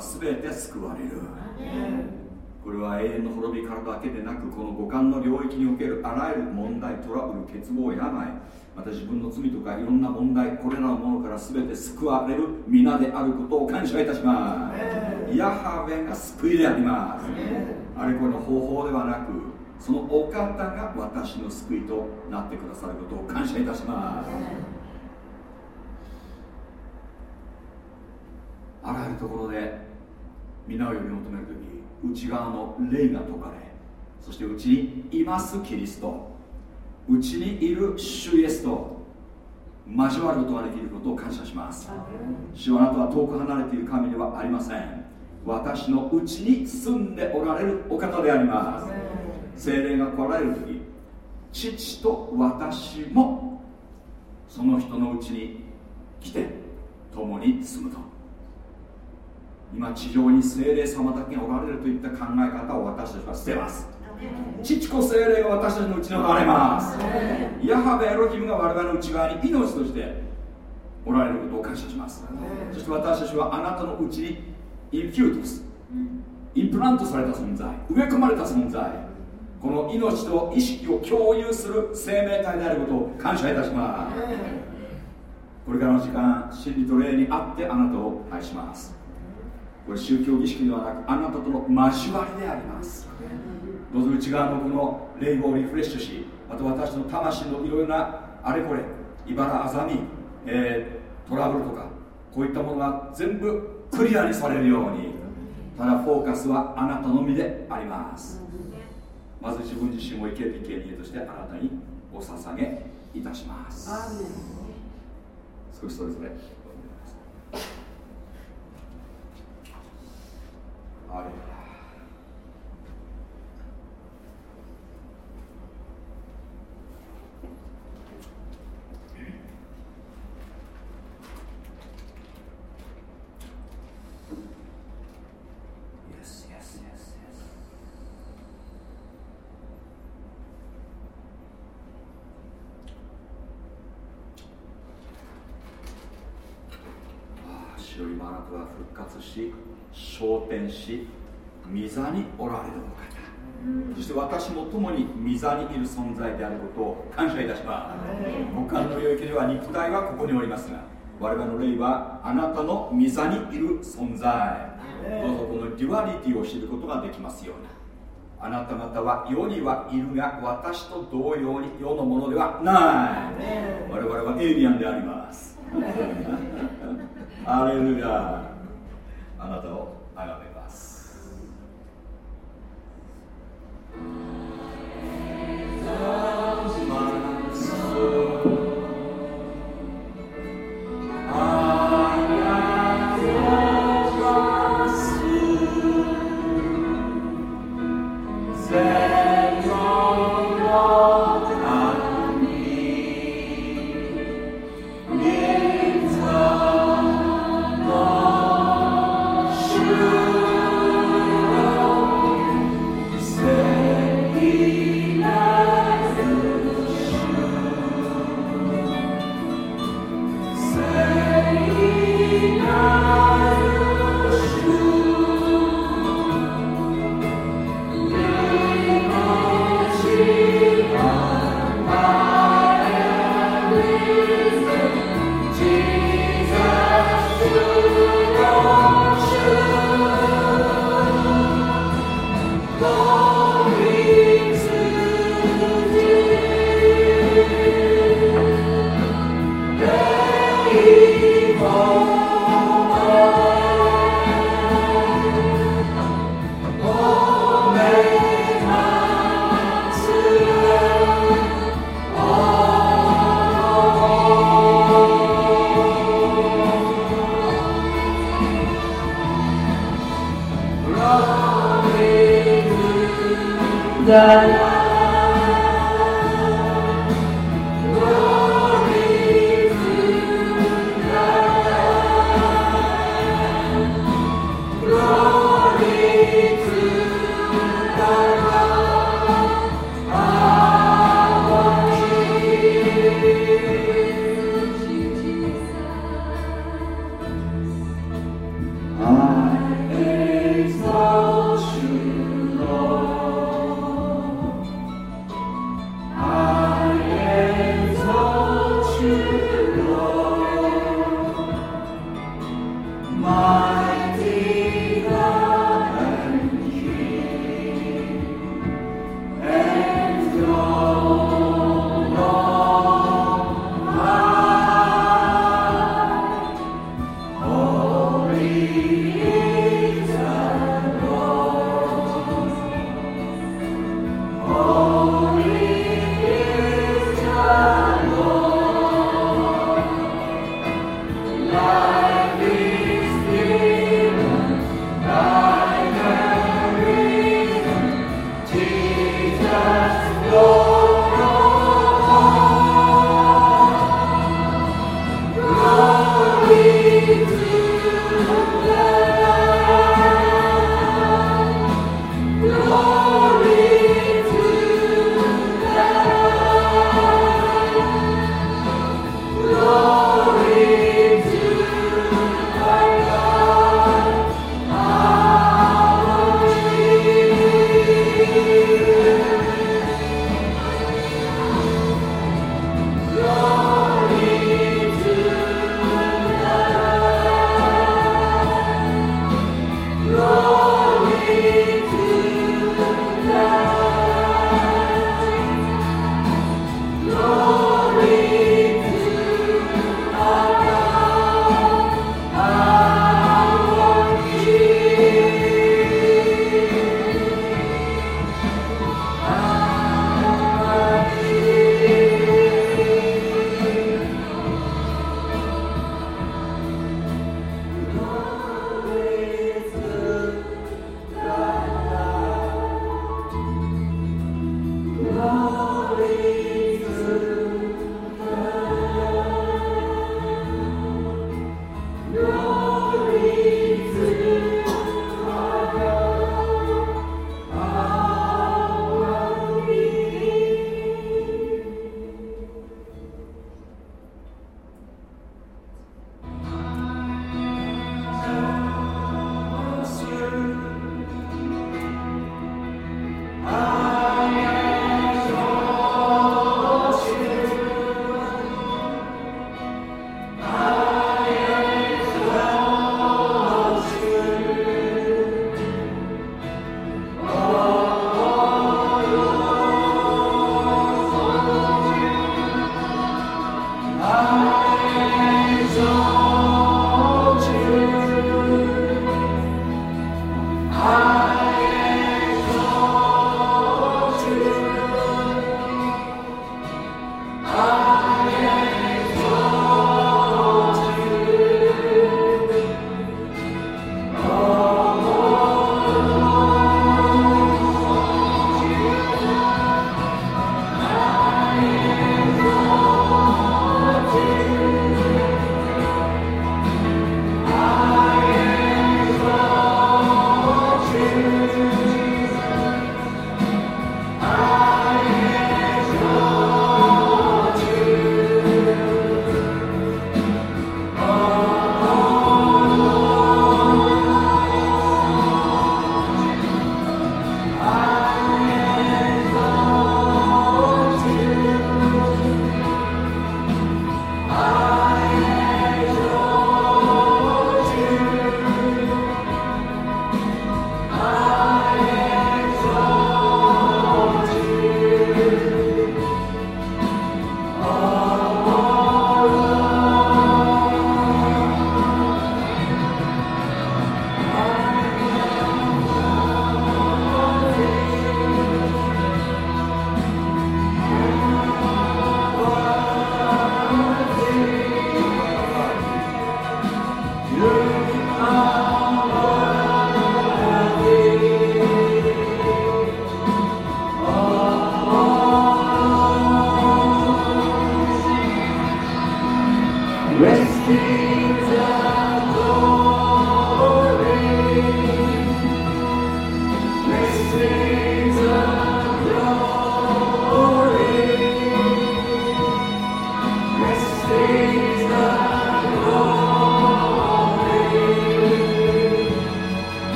「全て救われる。これは永遠の滅びからだけでなくこの五感の領域におけるあらゆる問題トラブル欠乏病。また自分の罪とかいろんな問題これらのものから全て救われる皆であることを感謝いたします。ヤハウェが救いであります。あれこれの方法ではなくそのお方が私の救いとなってくださることを感謝いたします。あらゆるところで皆を呼び求める時内側の霊が解かれそしてうちにいますキリストうちにいる主イエスと交わることができることを感謝します。主はあなたは遠く離れている神ではありません。私のうちに住んでおられるお方であります精霊が来られる時父と私もその人のうちに来て共に住むと。今地上に聖霊様だけがおられるといった考え方を私たちは捨てます。父子聖霊が私たちのうちにおられます。ヤハウェエロヒムが我々の内側に命としておられることを感謝します。そして私たちはあなたのうちにエンフュトスインプラントされた存在。植え込まれた存在この命と意識を共有する生命体であることを感謝いたします。これからの時間真理と霊にあってあなたを愛します。これ宗教儀式ではなくあなたとの交わりであります。どうぞ内側のこの霊をリフレッシュしまた私の魂のいろいろなあれこれ茨あざみ、えー、トラブルとかこういったものが全部クリアにされるようにただフォーカスはあなたのみであります。まず自分自身を生ける生贄としてあなたにお捧げいたします。少しそれぞれあれよ今あなたは復活し昇天し御座におられるお方そして私も共に御座にいる存在であることを感謝いたします。五感の領域では肉体はここにおりますが我々の霊はあなたの御座にいる存在。どうぞこの duality を知ることができますようにあなた方は世にはいるが私と同様に世のものではない。我々はエイリアンでありますアレルヤあなたをあがめます。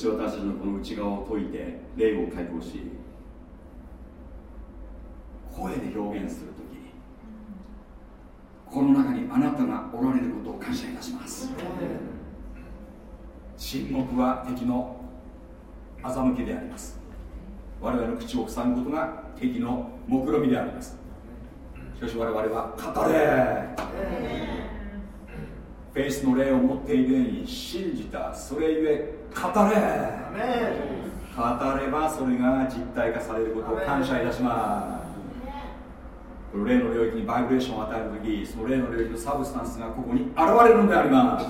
して私たちのこの内側を解いて霊を解放し声で表現するときにこの中にあなたがおられることを感謝いたします。沈黙は敵の欺きであります。我々の口を塞ぐことが敵の目論みであります。しかし我々は語れ。フェイスの霊を持っているように信じた。それゆえ語れ。語れ。ばそれが実体化されることを感謝いたします。霊の領域にバイブレーションを与える時その霊の領域の substance がここに現れるのでありま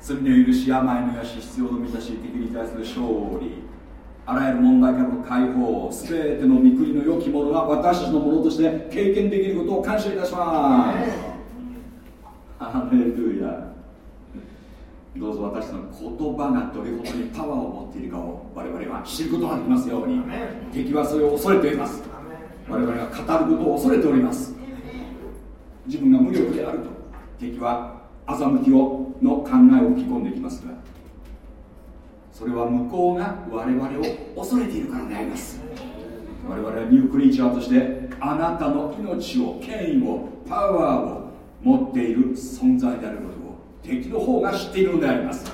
す。罪の許し病の癒し必要の満たし敵に対する勝利。あらゆる問題からの解放すべての御国の良きものが私たちのものとして経験できることを感謝いたします。ハレルヤどうぞ私の言葉がどれほどにパワーを持っているかを我々は知ることができますように敵はそれを恐れております。我々が語ることを恐れております。自分が無力であると敵は欺きをの考えを吹き込んできますがそれは向こうが我々を恐れているからであります。我々はニュークリーチャーとしてあなたの命を権威をパワーを持っている存在であること。を敵の方が知っているのであります。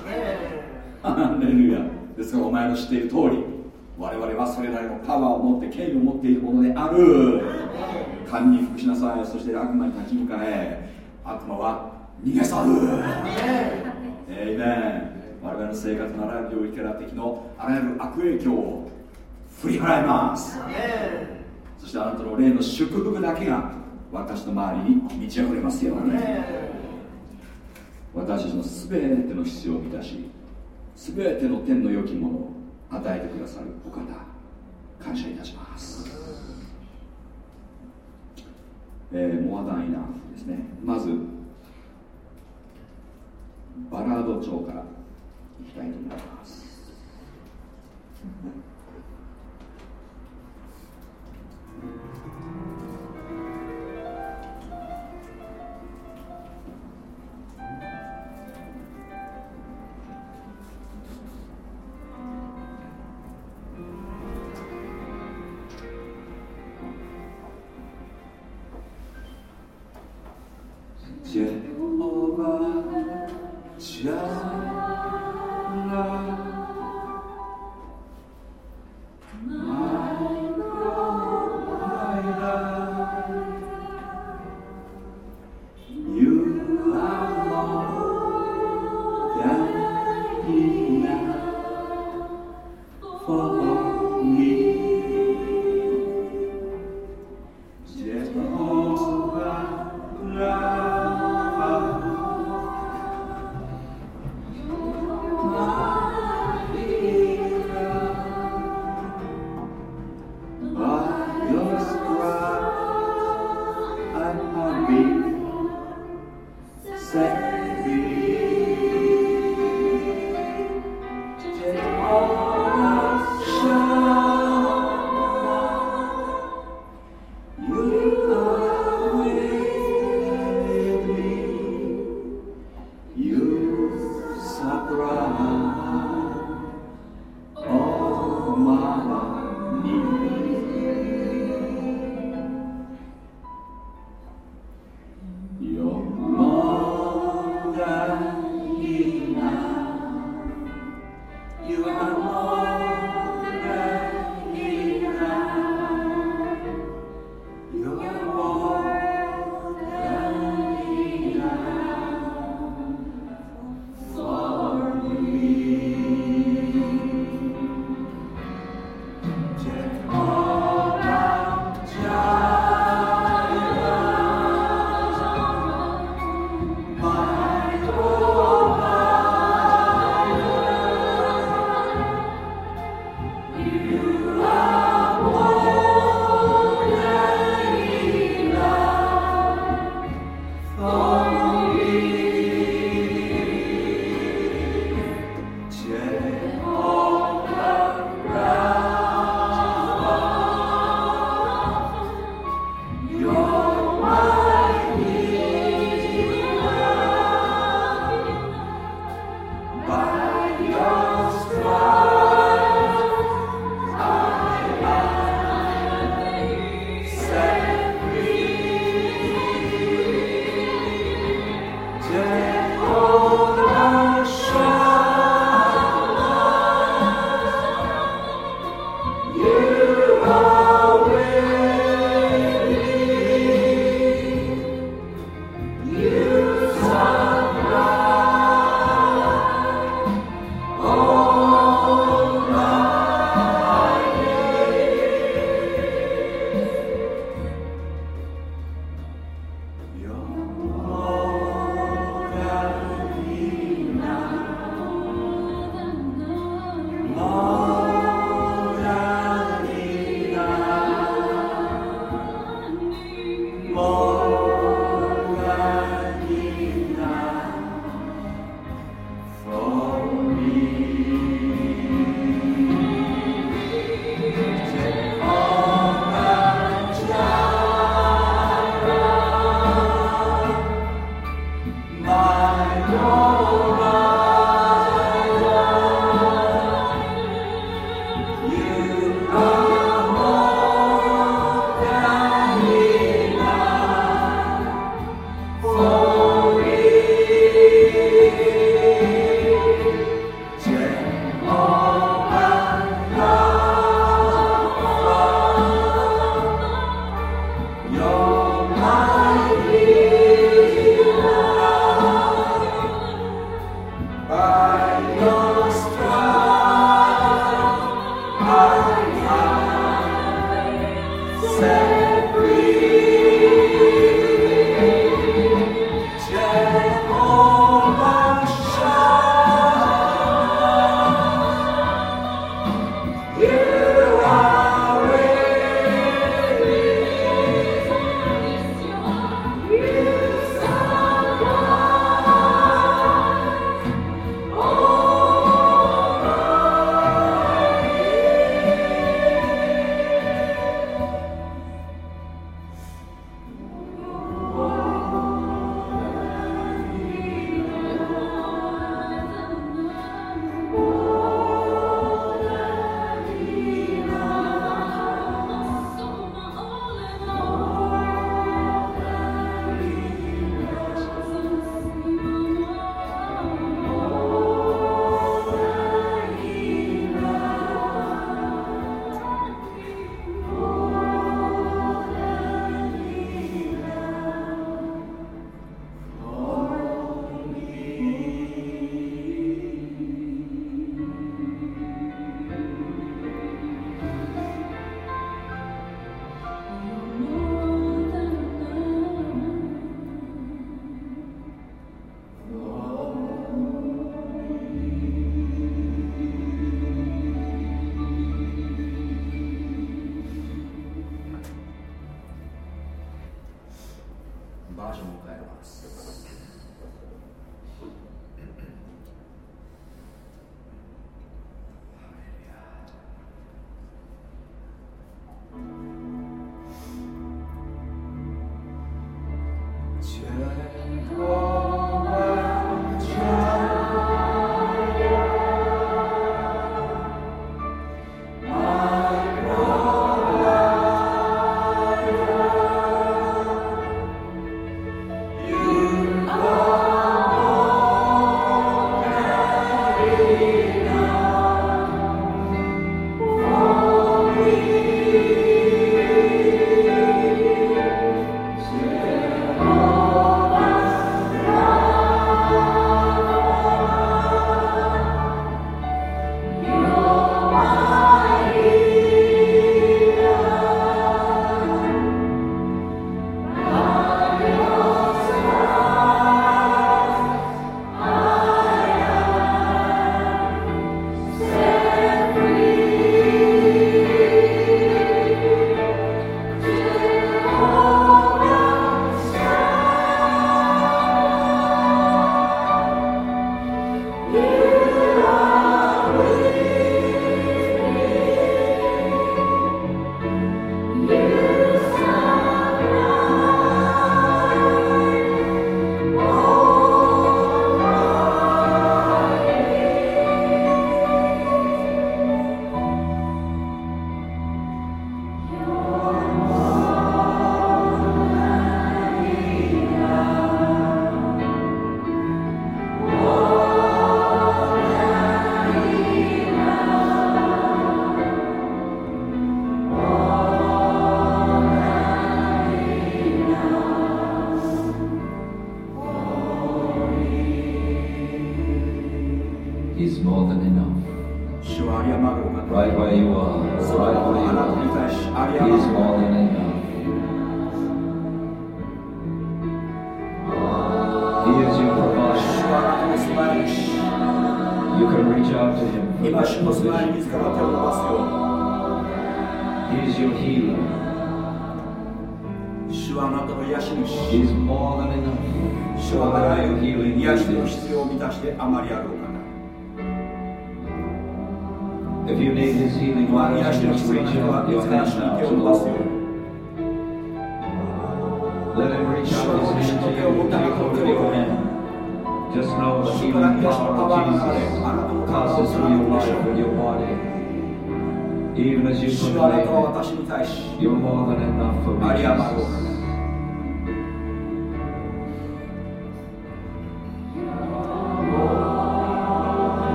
ハレルヤですからお前の知っている通り我々はそれなりのパワーを持って権威を持っているものである。神に服しなさい。そして悪魔に立ち向かえ。悪魔は逃げ去る。えいめん我々の生活のあらゆる領域から敵のあらゆる悪影響を振り払います。そしてあなたの霊の祝福だけが私の周りに満ち溢れますように私たちの全ての必要を満たし全ての天の良きものを与えてくださるお方感謝いたします、えー、モアダンイナーですねまずバラード町からいきたいと思います Thank you.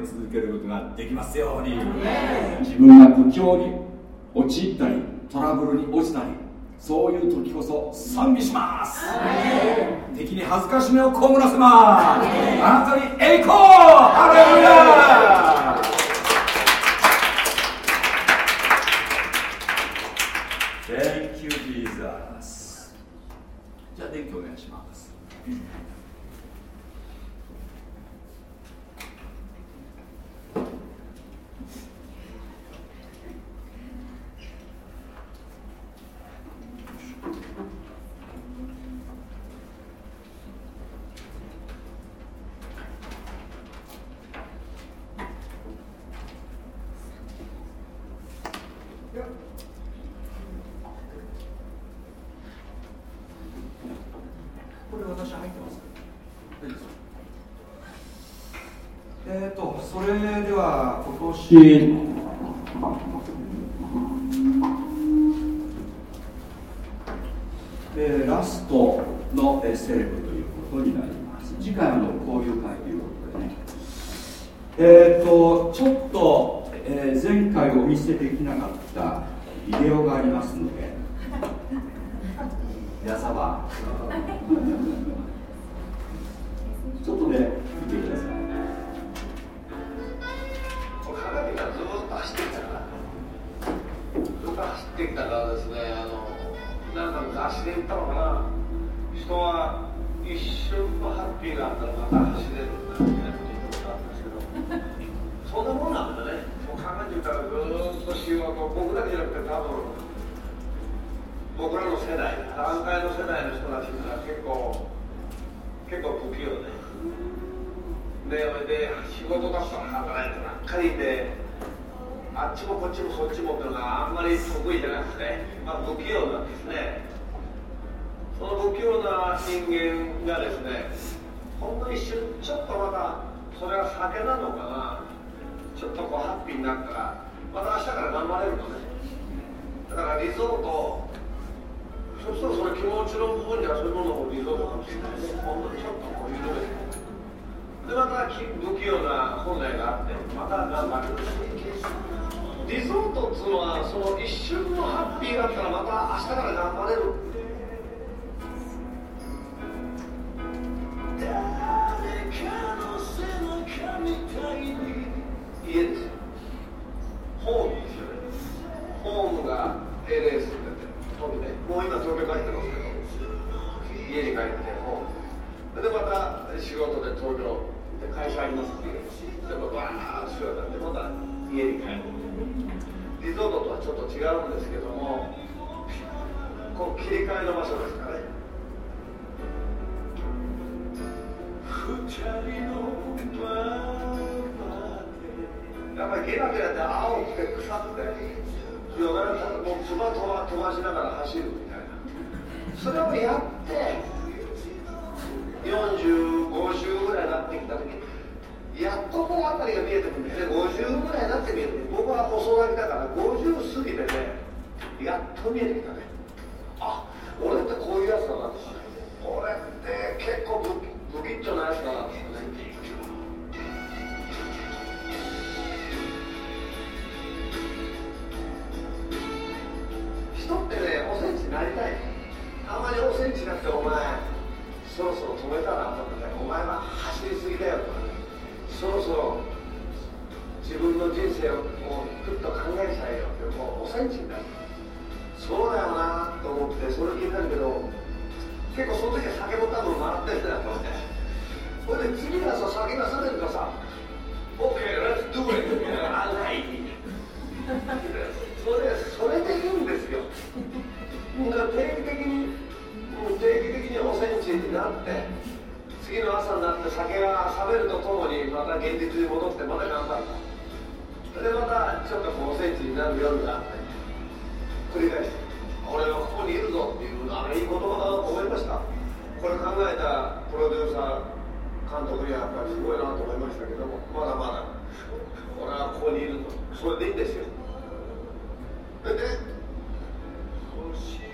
げ続けることができますように。自分が苦境に陥ったりトラブルに落ちたりそういう時こそ賛美します。敵に恥ずかしめを被らせます。あなたに栄光ハレルヤしえ、ラストの、えー、セレブということになります。次回の交流会ということでね。えっ、ー、とちょっと、えー、前回お見せできなかったビデオがありますので皆様。ちょっとねずっと走ってきたからずっと走ってきたからですねあのなんか雑誌で言ったのかな人は一瞬のハッピーがあったらまた走れるんだみたいなことあったんですけどそんなもんなんだね。もう考えてみたらずっと仕事僕だけじゃなくて多分僕らの世代団塊の世代の人たちが結構結構不器用で。でで仕事だったら働いてばっかりてあっちもこっちもそっちもというのがあんまり得意じゃなくて、まあ、不器用なんですね。その不器用な人間がですねほんの一瞬ちょっとまたそれは酒なのかな。ちょっとこうハッピーになったらまた明日から頑張れるのね。だからリゾートそうするとその気持ちの部分にはそういうものをリゾートかもしれないねほんのちょっとこう緩めてでまた不器用な本来があってまた頑張る。しリゾートっていうのはその一瞬のハッピーだったらまた明日から頑張れる。誰かの背中みたいに家です。ホームですよね。ホームが LA 住んでて飛びねもう今東京帰ってますけど家に帰ってホーム。でまた仕事で東京で会社ありますっていうでバーッと仕事でまた家に帰る。リゾートとはちょっと違うんですけどもこう切り替えの場所ですかね。やっぱりゲラゲラって青くて腐って夜中もうつば飛ば飛ばしながら走るみたいな。それをやって4050ぐらいになってきた時にやっとこうあたりが見えてくるんですね50ぐらいになって見えてくる。僕は細書きだから50過ぎてねやっと見えてきたね。あ俺ってこういうやつだなとか俺って結構不不吉祥なやつだなとかね。人ってねおセンチになりたい。あんまりおセンチなくてお前そろそろ止めたらとかね。お前は走りすぎだよとかね。そろそろ自分の人生をもうふっと考えちゃえよ。ってもうおセンチになるそうだよなと思ってそれ聞いたんだけど結構その時は酒も多分回ってるんだと思ってほいで次がさ酒が冷めるとさ OK let's do it みたいなあないそれそれでいいんですよ。だから定期的に定期的におセンチになって。次の朝になって酒が冷めるとともにまた現実に戻ってまた頑張るそれでまたちょっとこうおセンチになる夜があって繰り返して俺はここにいるぞっていうあれいい言葉だなと思いましたこれ考えたプロデューサー監督にはやっぱりすごいなと思いましたけどもまだまだ俺はここにいるとそれでいいんですよでね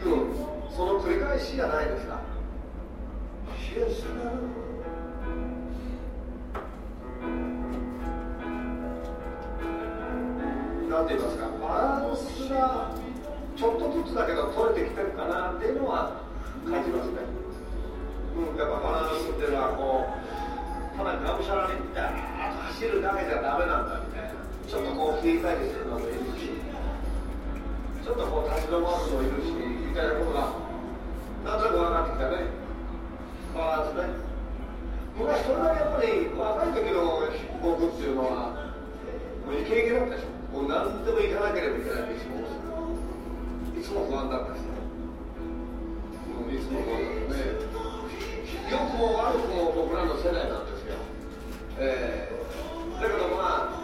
うんその繰り返しじゃないですかんて言いますかバランスがちょっとずつだけど取れてきてるかなっていうのは感じますね。うん、やっぱバランスっていうのはこうただがむしゃらにダーッと走るだけじゃダメなんだみたいなちょっとこう切り替えてするのもいるしちょっとこう立ち止まるのもいるしみたいなことがなんとなく分かってきたねバランスね昔それだけやっぱり若い時の僕っていうのはもうイケイケだったでしょもう何でも行かなければいけないっていつもいつも不安だったしもういつも不安だったね良くも悪くも僕らの世代なんですよ、えー、だけどまあ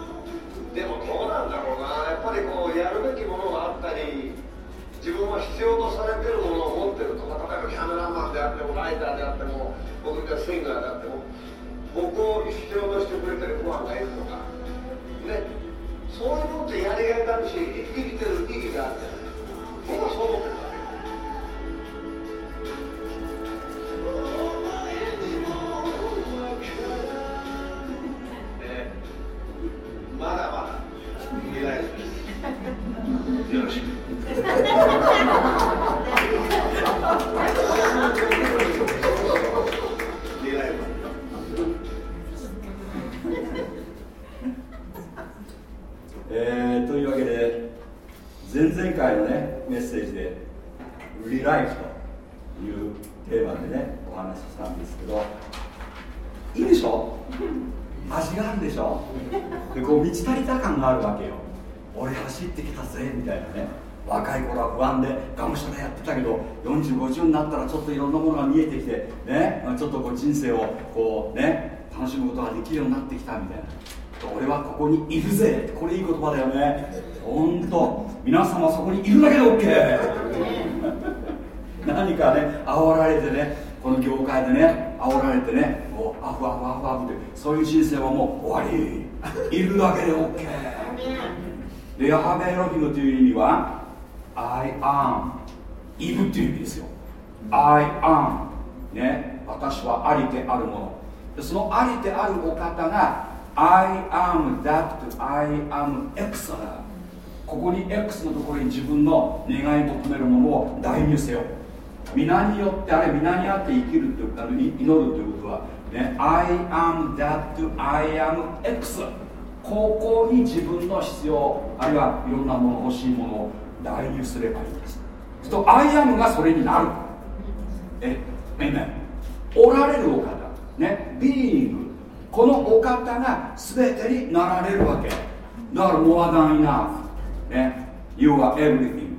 でもどうなんだろうなやっぱりこうやるべきものがあったり自分は必要とされてるものを持ってるとか例えばキャメラマンであってもライターであっても僕がシンガーであっても僕を必要としてくれてるファンがいるとかねそういうのってやりがいがあるし生きてる意義があって僕はそう思ってるわけね。前回のねメッセージで「リライフ」というテーマでねお話ししたんですけどいいでしょ？味があるでしょ？でこう満ち足りた感があるわけよ。俺走ってきたぜみたいなね。若い頃は不安でがむしゃらやってたけど4050になったらちょっといろんなものが見えてきてね。ちょっとこう人生をこうね楽しむことができるようになってきたみたいな。俺はここにいるぜ。これいい言葉だよね。本当皆様そこにいるだけで OK 何かね煽られてねこの業界でね煽られてねもうアフアフアフアフってそういう人生はもう終わり。いるだけで OK でヤハベエロヒムという意味は I am いるという意味ですよ。I am ね。私はありてあるもの。でそのありてあるお方が I am that I am X ここに X のところに自分の願い求めるものを代入せよ。皆によってあれ皆にあって生きるというか祈るということは、ね、I am that I am X ここに自分の必要あるいはいろんなもの欲しいものを代入すればいいんです。すると I am がそれになる。ええねおられるお方。ねビーングこのお方が全てになられるわけ。だから more than enough ね。You are everything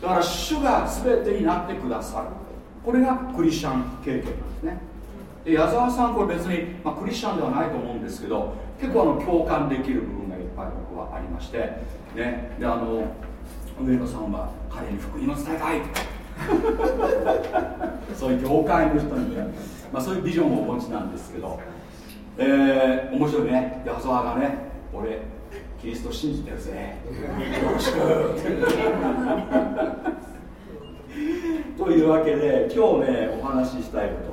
だから主が全てになってくださる。これがクリスチャン経験なんですね。で矢沢さんこれ別に、まあ、クリスチャンではないと思うんですけど結構あの共感できる部分がいっぱい僕はありまして。ね。であの上野さんは彼に福音を伝えたい そういう業界の人にね、まあ、そういうビジョンをお持ちなんですけど、えー、面白いね。矢沢がね俺キリスト信じてるぜ。よろしく。というわけで今日ねお話ししたいこと。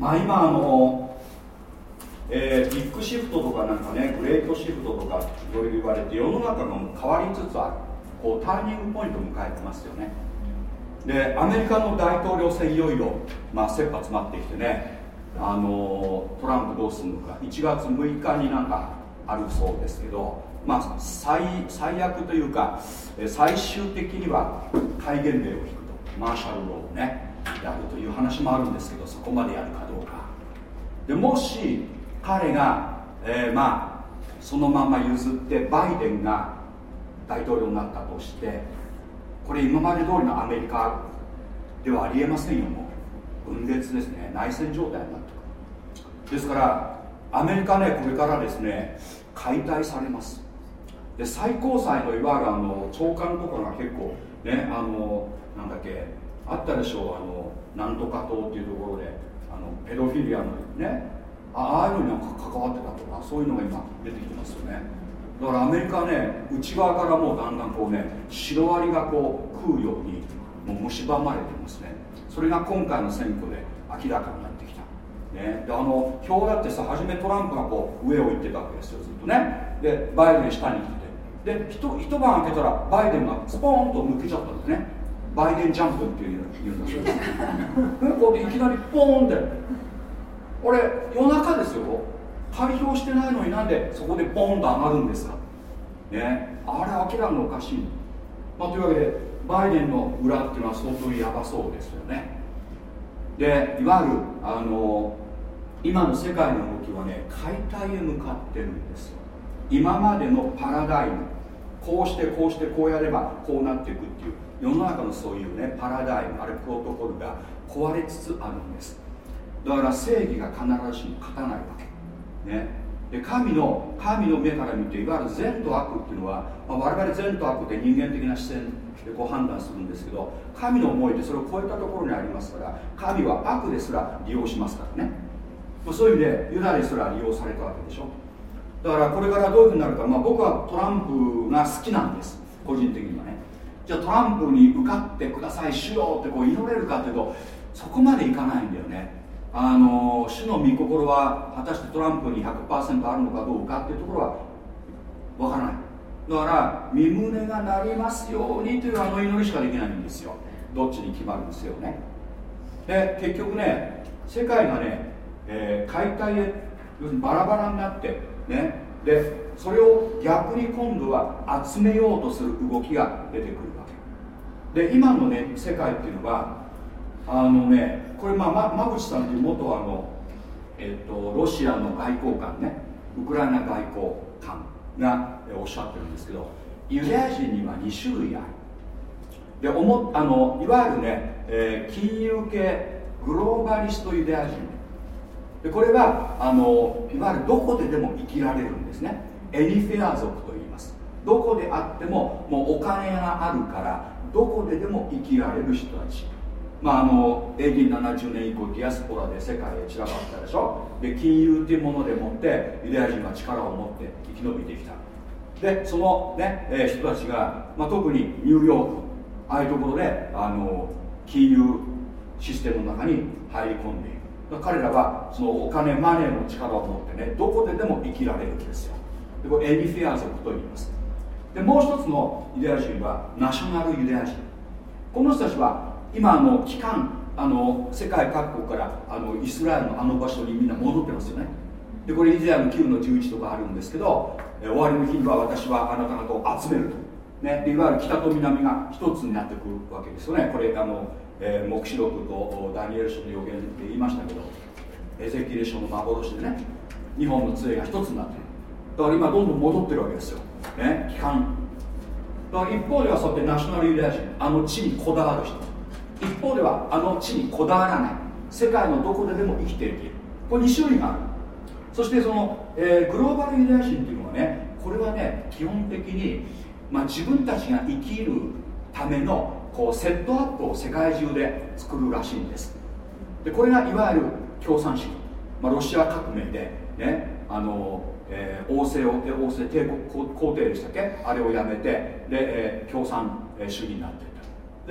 まあ今あの、えー、ビッグシフトとかなんかねグレートシフトとかいろいろ言われて世の中が変わりつつあるこうターニングポイントを迎えてますよね。でアメリカの大統領選いよいよ、まあ、切羽詰まってきてねあのトランプどうするのか1月6日になんかあるそうですけどまあ最最悪というか最終的には戒厳令を引くと。マーシャルローをねやるという話もあるんですけどそこまでやるかどうか。でもし彼が、えー、まあそのまま譲ってバイデンが大統領になったとしてこれ今まで通りのアメリカではありえませんよ。も分裂ですね。内戦状態になってくる。ですからアメリカねこれからですね解体されます。で最高裁のいわゆるあの長官とかが結構ねあのなんだっけあったでしょうあのなんとか党っていうところであのペドフィリアのねああいうのに関わってたとかそういうのが今出てきてますよね。だからアメリカね内側からもうだんだんこうねシロアリがこう食うようにもう蝕まれてますね。それが今回の選挙で明らかになってきた、ね、であの票だってさ初めトランプがこう上を行ってたわけですよずっとね。でバイデン下に来てで一一晩開けたらバイデンがスポーンと抜けちゃったんですね。バイデンジャンプっていう言うんだそうですこういきなりポーンって。俺夜中ですよ。開票してないのになんでそこでポーンと上がるんですか。ね。あれ明らかにおかしい、まあ、というわけでバイデンの裏っていうのは相当やばそうですよね。でいわゆるあの今の世界の動きはね解体へ向かってるんですよ。今までのパラダイム。こうしてこうしてこうやればこうなっていくっていう世の中のそういうねパラダイムあれプロトコルが壊れつつあるんです。だから正義が必ずしも勝たないわけ。ね。で神の神の目から見ていわゆる善と悪っていうのは、まあ、我々善と悪って人間的な視線でこう判断するんですけど神の思いってそれを超えたところにありますから神は悪ですら利用しますからね。そういう意味でユダですら利用されたわけでしょ。だからこれからどういうふうになるか、まあ、僕はトランプが好きなんです。個人的にはね。じゃあトランプに受かってください主ようってこう祈れるかというとそこまでいかないんだよね。あの主の御心は果たしてトランプに100%あるのかどうかっていうところはわからない。だから身胸がなりますようにというあの祈りしかできないんですよ。どっちに決まるんですよね。で結局ね世界がね、えー、解体へ要するにバラバラになってねでそれを逆に今度は集めようとする動きが出てくるわけ。で今のね世界っていうのはあのねこれまあ馬淵さんという元あの、えっと、ロシアの外交官ね。ウクライナ外交官がおっしゃってるんですけどユダヤ人には2種類ある。でおもあのいわゆるね、えー、金融系グローバリストユダヤ人。でこれはあのいわゆるどこででも生きられるんですね。エニフェア族と言います。どこであってももうお金があるからどこででも生きられる人たち。まああの AD70 年以降ディアスポラで世界へ散らばったでしょ？で金融っていうものでもってユダヤ人は力を持って生き延びてきた。でそのね、えー、人たちが、まあ、特にニューヨークああいうところであの金融システムの中に入り込んでいる彼らはそのお金マネーの力を持ってねどこででも生きられるんですよでこれエニフェア族と言います。でもう一つのユダヤ人はナショナルユダヤ人。この人たちは今の期間あの世界各国からあのイスラエルのあの場所にみんな戻ってますよね。でこれイザヤの9の11とかあるんですけど終わりの日には私はあなた方を集めると、ね、いわゆる北と南が一つになってくるわけですよね。これあの、えー、黙示録とダニエル書の予言で言いましたけどエゼキエル書の幻でね日本の杖が一つになってる。だから今どんどん戻ってるわけですよ、ね、期間だから一方ではそうやってナショナルユダヤ人あの地にこだわる人。一方ではあの地にこだわらない。世界のどこででも生きている。これ2種類がある。そしてその、えー、グローバルユダヤ人っていうのはねこれはね基本的に、まあ、自分たちが生きるためのこうセットアップを世界中で作るらしいんです。でこれがいわゆる共産主義、まあ、ロシア革命でねあの、えー、王政を王政帝国皇帝でしたっけ？あれをやめてで、えー、共産主義になって。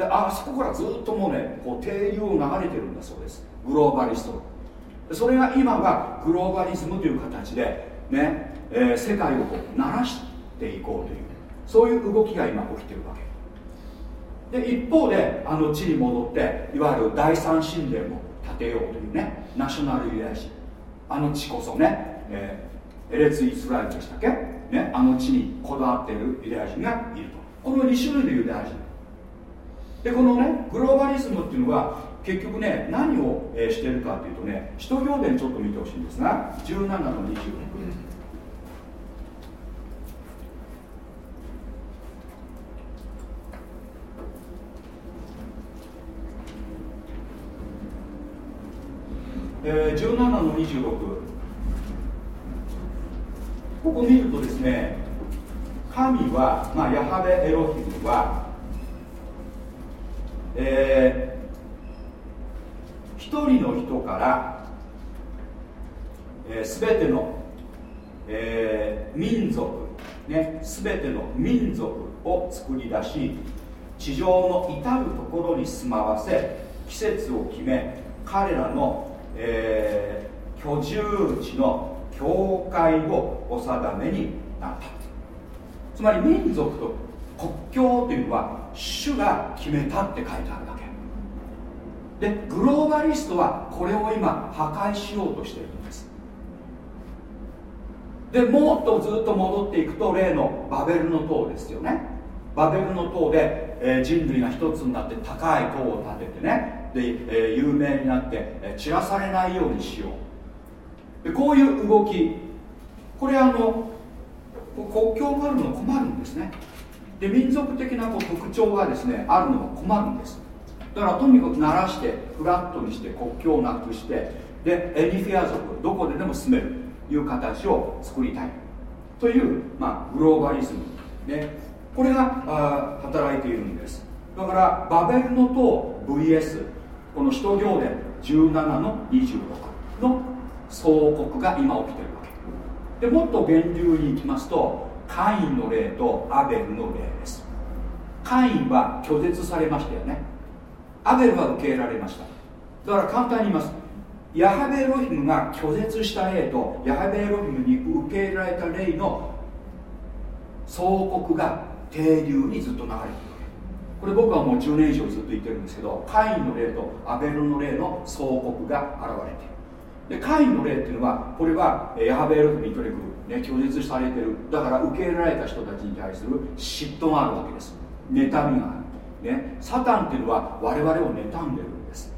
であそこからずっともうねこう定流を流れてるんだそうです。グローバリスト。それが今はグローバリズムという形でね、えー、世界をこう鳴らしていこうというそういう動きが今起きてるわけ。で一方であの地に戻っていわゆる第三神殿を建てようというねナショナルユダヤ人。あの地こそね、えー、エレツ・イスラエルでしたっけ、ね、あの地にこだわっているユダヤ人がいると。この2種類のユダヤ人でこのねグローバリズムっていうのは結局ね何を、えー、してるかというとね使徒行伝ちょっと見てほしいんですが17の26えー、17の26ここ見るとですね神は、まあ、ヤハベエロヒムは、えー、一人の人から、えー、全ての、えー、民族ね全ての民族を作り出し地上の至るところに住まわせ季節を決め彼らの、えー、居住地の境界をお定めになった。つまり民族と国境というのは主が決めたって書いてあるわけでグローバリストはこれを今破壊しようとしているんですでもっとずっと戻っていくと例のバベルの塔ですよねバベルの塔で、えー、人類が一つになって高い塔を建ててねで、えー、有名になって、えー、散らされないようにしようでこういう動きこれあの国境があるの困るんですねで民族的なこう特徴がですねあるのは困るんです。だからとにかく鳴らしてフラットにして国境をなくしてでエニフェア族どこででも住めるという形を作りたい。という、まあ、グローバリズム、ね、これがあ働いているんです。だからバベルの塔 VS この使徒行伝17の26の総国が今起きてるわけ。でもっと源流に行きますとカインの例とアベルの例です。カインは拒絶されましたよね。アベルは受け入れられました。だから簡単に言います。ヤハベエロヒムが拒絶した例とヤハベエロヒムに受け入れられた例の総国が定流にずっと流れている。これ僕はもう10年以上ずっと言ってるんですけどカインの例とアベルの例の総国が現れている。でカインの例っていうのはこれはヤハベエロヒムにとにかく、ね、拒絶されてる。だから受け入れられた人たちに対する嫉妬があるわけです。妬みがある。ね、サタンっていうのは我々を妬んでるんです。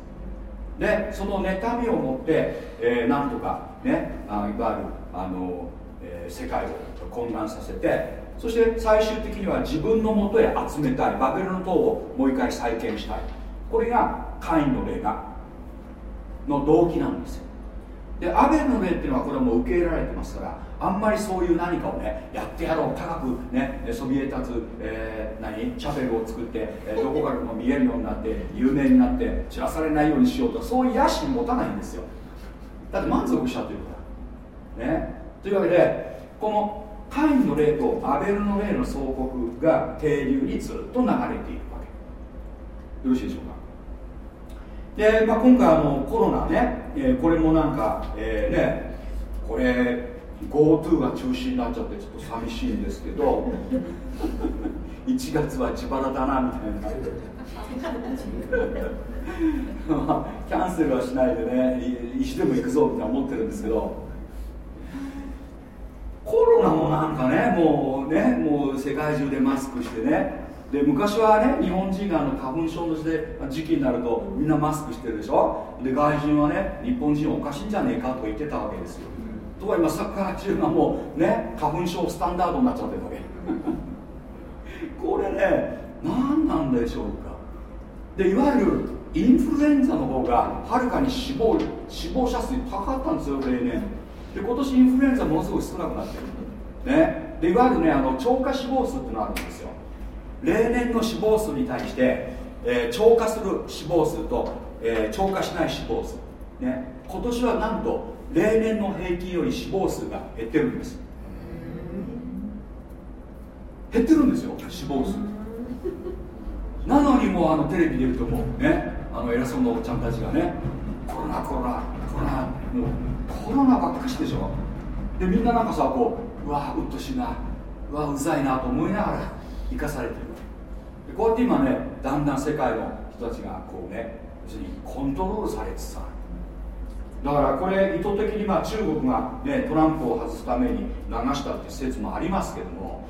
でその妬みを持って、えー、なんとかねあいわゆるあの、えー、世界を混乱させてそして最終的には自分のもとへ集めたい。バベルの塔をもう一回再建したい。これがカインの霊がの動機なんですよ。でアベルの霊っていうのはこれはもう受け入れられてますからあんまりそういう何かをねやってやろう高くねそびえ立つ、えー、何チャペルを作って、えー、どこからでも見えるようになって有名になって散らされないようにしようとそういう野心持たないんですよ。だって満足しちゃってるからね。というわけでこのカインの霊とアベルの霊の相国が停留にずっと流れているわけ。よろしいでしょうか？で、まあ、今回あのコロナね、えー、これもなんか、えー、ねこれ GoTo が中止になっちゃってちょっと寂しいんですけど 1月は自腹だなみたいな キャンセルはしないでね石でも行くぞって思ってるんですけどコロナもなんかねもうねもう世界中でマスクしてねで昔はね日本人があの花粉症の時期になるとみんなマスクしてるでしょ？で外人はね日本人おかしいんじゃねえかと言ってたわけですよ。とか今サッカー中がもうね花粉症スタンダードになっちゃってるわけ。これね何なんでしょうか？でいわゆるインフルエンザの方がはるかに死亡死亡者数高かったんですよ例年。で今年インフルエンザものすごい少なくなってる。ね。でいわゆるねあの超過死亡数っていうのがあるんですよ。例年の死亡数に対して、えー、超過する死亡数と、えー、超過しない死亡数、ね、今年はなんと例年の平均より死亡数が減ってるんです。減ってるんですよ死亡数。なのにもうあのテレビで言うともうねあの偉そうなおっちゃんたちがねコロナコロナコロナもうコロナばっかしでしょ。でみんななんかさこううわうっとしいなうわうざいなと思いながら生かされてる。こうやって今ねだんだん世界の人たちがこうね要するにコントロールされつつある。だからこれ意図的にまあ中国が、ね、トランプを外すために流したっていう説もありますけども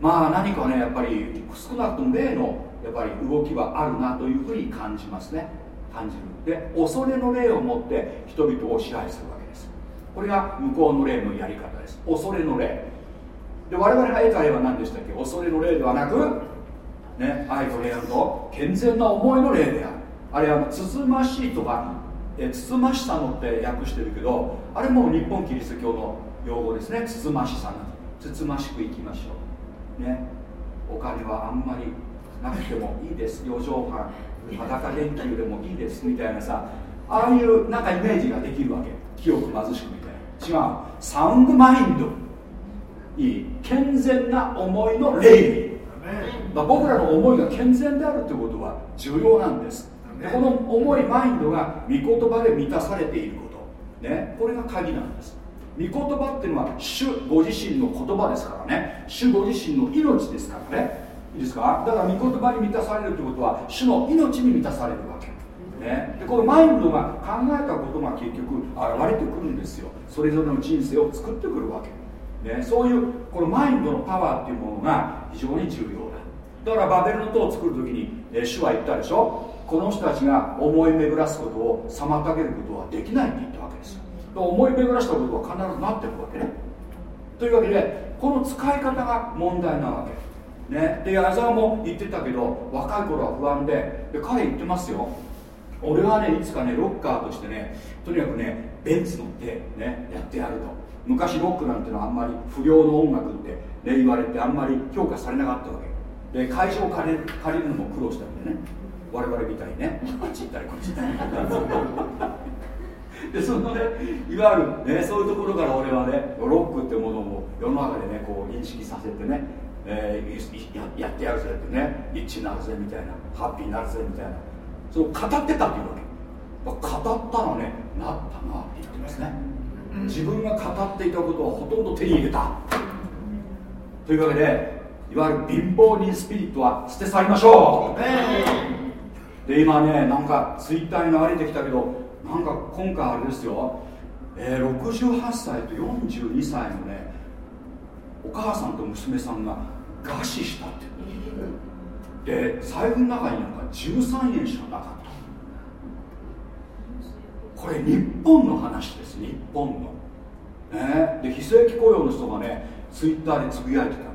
まあ何かねやっぱり少なくとも例のやっぱり動きはあるなというふうに感じますね。感じる。で恐れの霊を持って人々を支配するわけです。これが向こうの霊のやり方です。恐れの霊で我々が得た霊は何でしたっけ？恐れの霊ではなくね、愛と平安と健全な思いの霊である。あれはつつましいとかえつつましさのって訳してるけどあれも日本キリスト教の用語ですね。つつましさなつつましくいきましょう。ね。お金はあんまりなくてもいいです。4畳半。裸電球でもいいです。みたいなさああいうなんかイメージができるわけ。清く貧しくみたいな。違う。サウンドマインド。いい。健全な思いの霊。まあ、僕らの思いが健全であるということは重要なんです。でこの思いマインドが御言葉で満たされていること、ね、これが鍵なんです。御言葉っていうのは主ご自身の言葉ですからね。主ご自身の命ですからね。いいですか？だから御言葉に満たされるということは主の命に満たされるわけ。ね、でこのマインドが考えたことが結局現れてくるんですよ。それぞれの人生を作ってくるわけ、ね、そういうこのマインドのパワーっていうものが非常に重要だからバベルの塔を作る時に、えー、主は言ったでしょ？この人たちが思い巡らすことを妨げることはできないって言ったわけです。よ思い巡らしたことは必ずなってるわけね。というわけでこの使い方が問題なわけ。ね。で矢沢も言ってたけど若い頃は不安で。で彼言ってますよ。俺はねいつかねロッカーとしてねとにかくねベンツ乗ってねやってやると。昔ロックなんてのはあんまり不良の音楽って、ね、言われてあんまり評価されなかったわけ。で会場を借りる借りるのも苦労したんでね。我々みたいにね。あっち行ったりこっち行ったり。でそのねいわゆるねそういうところから俺はねロックってものを世の中でねこう認識させてね、えー、ややってやるぜってねリッチになるぜみたいなハッピーになるぜみたいな。そう語ってたっていうわけ。語ったらねなったなって言ってますね。自分が語っていたことはほとんど手に入れた。というわけでいわゆる貧乏人スピリットは捨て去りましょう。で今ねなんかツイッターに流れてきたけどなんか今回あれですよ、えー、68歳と42歳のねお母さんと娘さんが餓死したって。で財布の中になんか13円しかなかった。これ日本の話です日本の。ね。で非正規雇用の人がねツイッターでつぶやいてた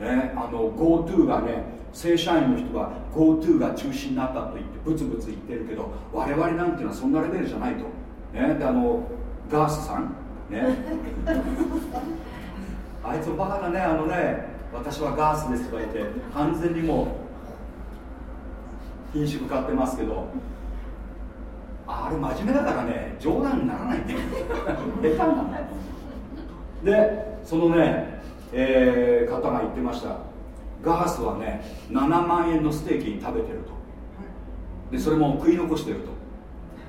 ね、あの GoTo がね正社員の人が GoTo が中止になったと言ってブツブツ言ってるけど我々なんていうのはそんなレベルじゃないと、ね、であのガースさんね。あいつバカだねあのね私はガースですとか言って完全にもう品種買ってますけどあれ真面目だからね冗談にならないんだよ下手なでそのね、えー、方が言ってました。ガースはね7万円のステーキ食べてると。でそれも食い残してると。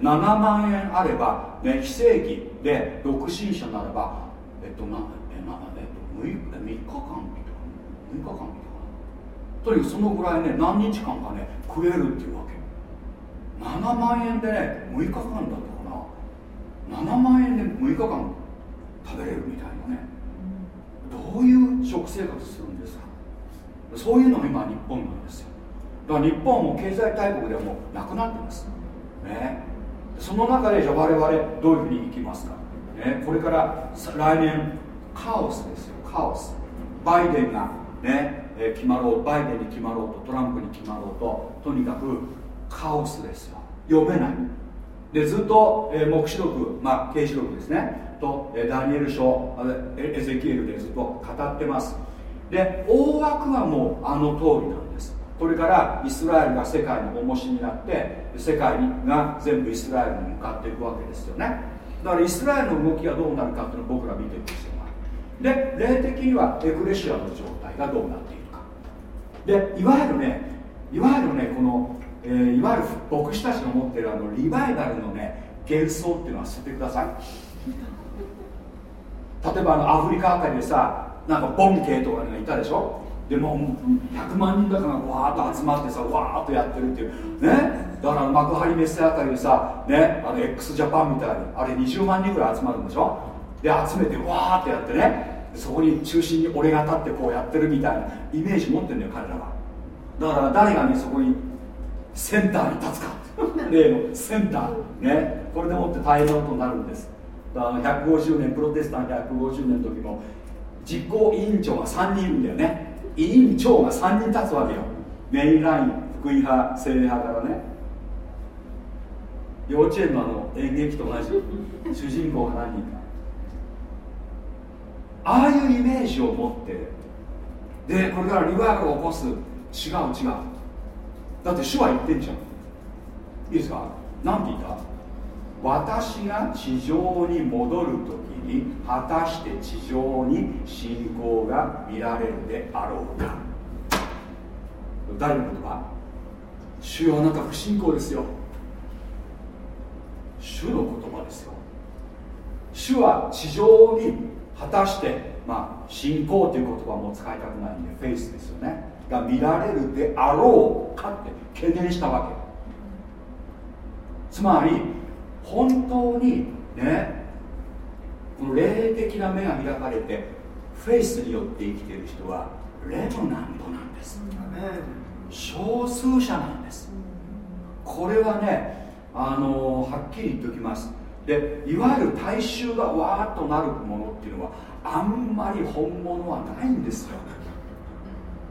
7万円あれば、ね、非正規で独身者ならばえっとなえなえっと 6, 3日間みたいな6日間みたいなとにかくそのぐらいね何日間かね食えるっていうわけ。7万円でね6日間だったかな。7万円で6日間食べれるみたいなねどういう食生活するんですか？そういうのが今日本なんですよ。だから日本も経済大国ではもうなくなってます。ね。その中でじゃあ我々どういうふうに生きますか、ね、これから来年カオスですよ。カオス。バイデンがね、決まろうバイデンに決まろうとトランプに決まろうととにかくカオスですよ。読めない。でずっと、えー、黙示録まあ啓示録ですね。と、えー、ダニエル書エゼキエルでずっと語ってます。で大枠はもうあの通りなんです。これからイスラエルが世界の重しになって世界が全部イスラエルに向かっていくわけですよね。だからイスラエルの動きがどうなるかっていうのを僕ら見ていく必要があるで霊的にはエクレシアの状態がどうなっているか。でいわゆるねいわゆるねこのえー、いわゆる牧師たちの持っているあのリバイバルのね幻想っていうのは捨ててください。例えばあのアフリカあたりでさなんかボンケイとかがいたでしょ？でも100万人だからわーっと集まってさわーっとやってるっていう。ね。だから幕張メッセあたりでさねあの x ジャパンみたいにあれ20万人ぐらい集まるんでしょ？で集めてわーってやってね。そこに中心に俺が立ってこうやってるみたいなイメージ持ってんだよ彼らは。だから誰がねそこにセンターに立つか。例のセンター。ね。これでもって大変なことになるんです。あの150年プロテスタン150年の時も実行委員長が3人いるんだよね。委員長が3人立つわけよ。メインライン福音派精霊派からね。幼稚園のあの演劇と同じ。主人公が何人か。ああいうイメージを持って。でこれからリバイバルを起こす。違う違うだって主は言ってんじゃん。いいですか？何て言った？私が地上に戻る時に果たして地上に信仰が見られるであろうか。誰の言葉。主よあなた不信仰ですよ。主の言葉ですよ。主は地上に果たしてまあ信仰という言葉も使いたくないんでフェイスですよね。が見られるであろうかって懸念したわけ。つまり本当にねこの霊的な目が開かれてフェイスによって生きている人はレムナントなんです。少数者なんです。これはねあのはっきり言っておきます。でいわゆる大衆がわーっとなるものっていうのはあんまり本物はないんですよ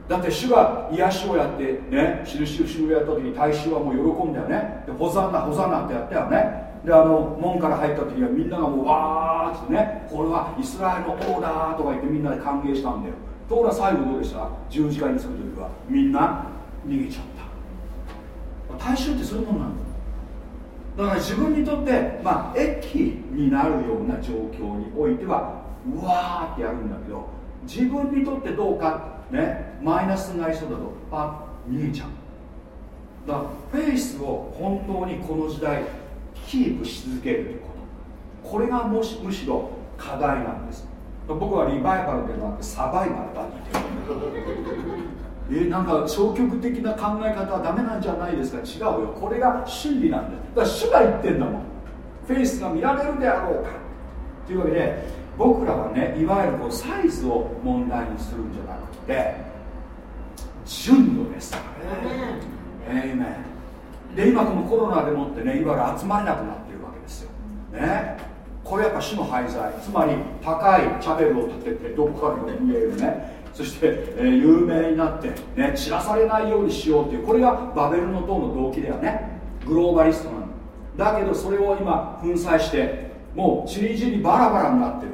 だって主が癒しをやってね印をやった時に大衆はもう喜んだよね。でホザンナホザンナってやったよね。であの門から入った時はみんながもうわーってねこれはイスラエルの王だとか言ってみんなで歓迎したんだよ。ところが最後どうでした？十字架につく時はみんな逃げちゃった。大衆ってそういうもんなんだ。だから自分にとってまあ駅になるような状況においてはうわーってやるんだけど自分にとってどうかねマイナスになりそうだと。パッ逃げちゃう。だからフェイスを本当にこの時代キープし続けるということ。これがもしむしろ課題なんです。僕はリバイバルではなくサバイバルだって言ってる。えなんか消極的な考え方はダメなんじゃないですか？違うよ。これが真理なんだよ。だから主が言ってんだもん。フェイスが見られるであろうか。というわけで僕らはねいわゆるこうサイズを問題にするんじゃなくて純度ですええメンで今このコロナでもってねいわゆる集まれなくなってるわけですよ。ね。これやっぱ死の廃材。つまり高いチャベルを立ててどこかに見えるね。そして、えー、有名になって、ね、散らされないようにしようっていうこれがバベルの塔の動機だよね。グローバリストなの。だけどそれを今粉砕してもうちりぢりバラバラになってる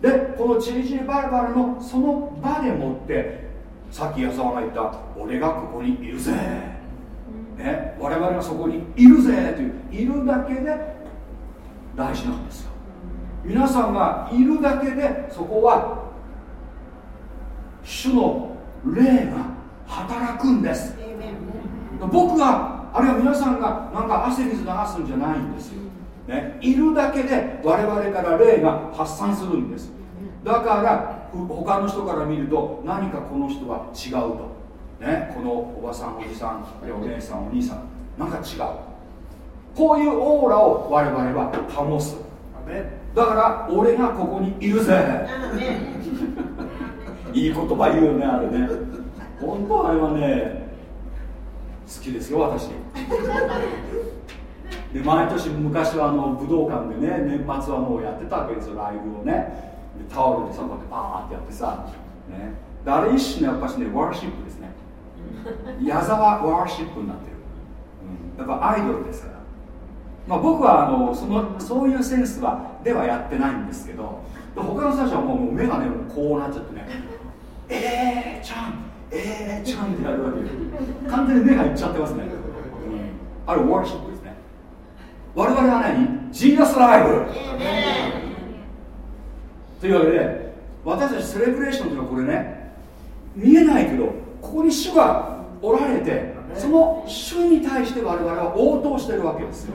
でこのちりぢりバラバラのその場でもってさっき矢沢が言った俺がここにいるぜ、ね、我々がそこにいるぜといういるだけで大事なんですよ。皆さんがいるだけでそこは主の霊が働くんです。僕があるいは皆さんがなんか汗水流すんじゃないんですよ、ね、いるだけで我々から霊が発散するんです。だから他の人から見ると何かこの人は違うと、ね、このおばさんおじさんお姉さんお兄さんなんか違う。こういうオーラを我々は保つ。だから俺がここにいるぜ。いい言葉言うよねあれね。本当あれはね好きですよ私で毎年昔はあの武道館でね年末はもうやってたわけですよライブをね。でタオルでさこうやってパーってやってさ、ね、であれ一種のやっぱしねワーシップですね。矢沢ワーシップになってる、うん、やっぱアイドルですから。まあ、僕はあのそのそういうセンスはではやってないんですけど他の人たちはもう目がねこうなっちゃってね「えーちゃんえーちゃん」ってやるわけよ。完全に目がいっちゃってますね、うん、あれワーシップ？ですね我々は何？ジーナスライブ。というわけで私たちセレブレーションというのはこれね見えないけどここに主がおられてその主に対して我々は応答してるわけですよ、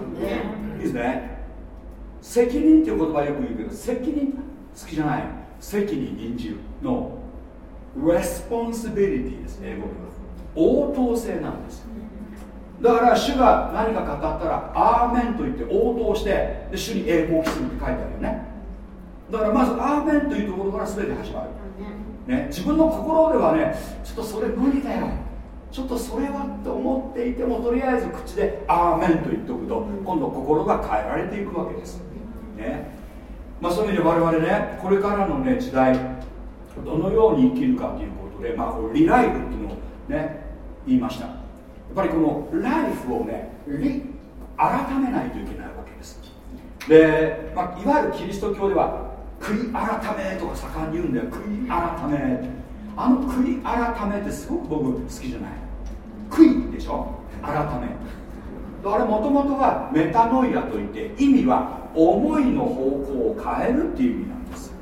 いいですね。責任っていう言葉よく言うけど責任好きじゃない。責任任じるの。 responsibility です英語では。応答性なんですだから主が何か語ったらアーメンと言って応答してで主に栄光を帰するって書いてあるよね。だからまずアーメンというところから全て始まる、ね、自分の心ではねちょっとそれ無理だよ。ちょっとそれはって思っていてもとりあえず口で「アーメン」と言っておくと今度心が変えられていくわけです。ね。まあそういう意味で我々ねこれからのね時代どのように生きるかということでまあこれリライブっていうのをね言いました。やっぱりこのライフをね改めないといけないわけです。で、まあ、いわゆるキリスト教では悔い改めとか盛んに言うんだよ悔い改めあの悔い改めってすごく僕好きじゃない悔いでしょ改めあれもともとはメタノイアといって意味は思いの方向を変えるっていう意味なんです。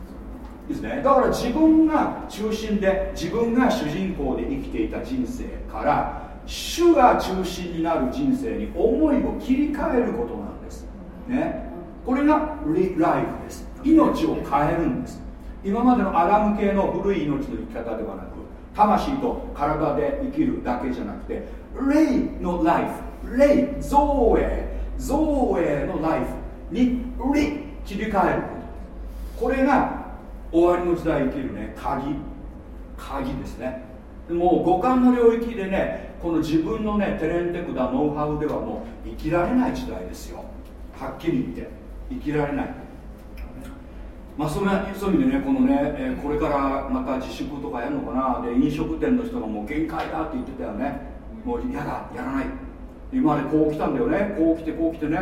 ですね。だから自分が中心で自分が主人公で生きていた人生から主が中心になる人生に思いを切り替えることなんです。ね。これがリライフです。命を変えるんです。今までのアダム系の古い命の生き方ではなく魂と体で生きるだけじゃなくて霊のライフ霊造営造営のライフにリ切り替えること。これが終わりの時代生きるね鍵。鍵ですね。もう五感の領域でねこの自分のねテレンテクだノウハウではもう生きられない時代ですよ。はっきり言って。生きられない。まあ、そのそういう意味でねこのね、えー、これからまた自粛とかやるのかな。で飲食店の人がもう限界だって言ってたよね。もう嫌だ。やらない。今までこう来たんだよね。こう来てこう来てね。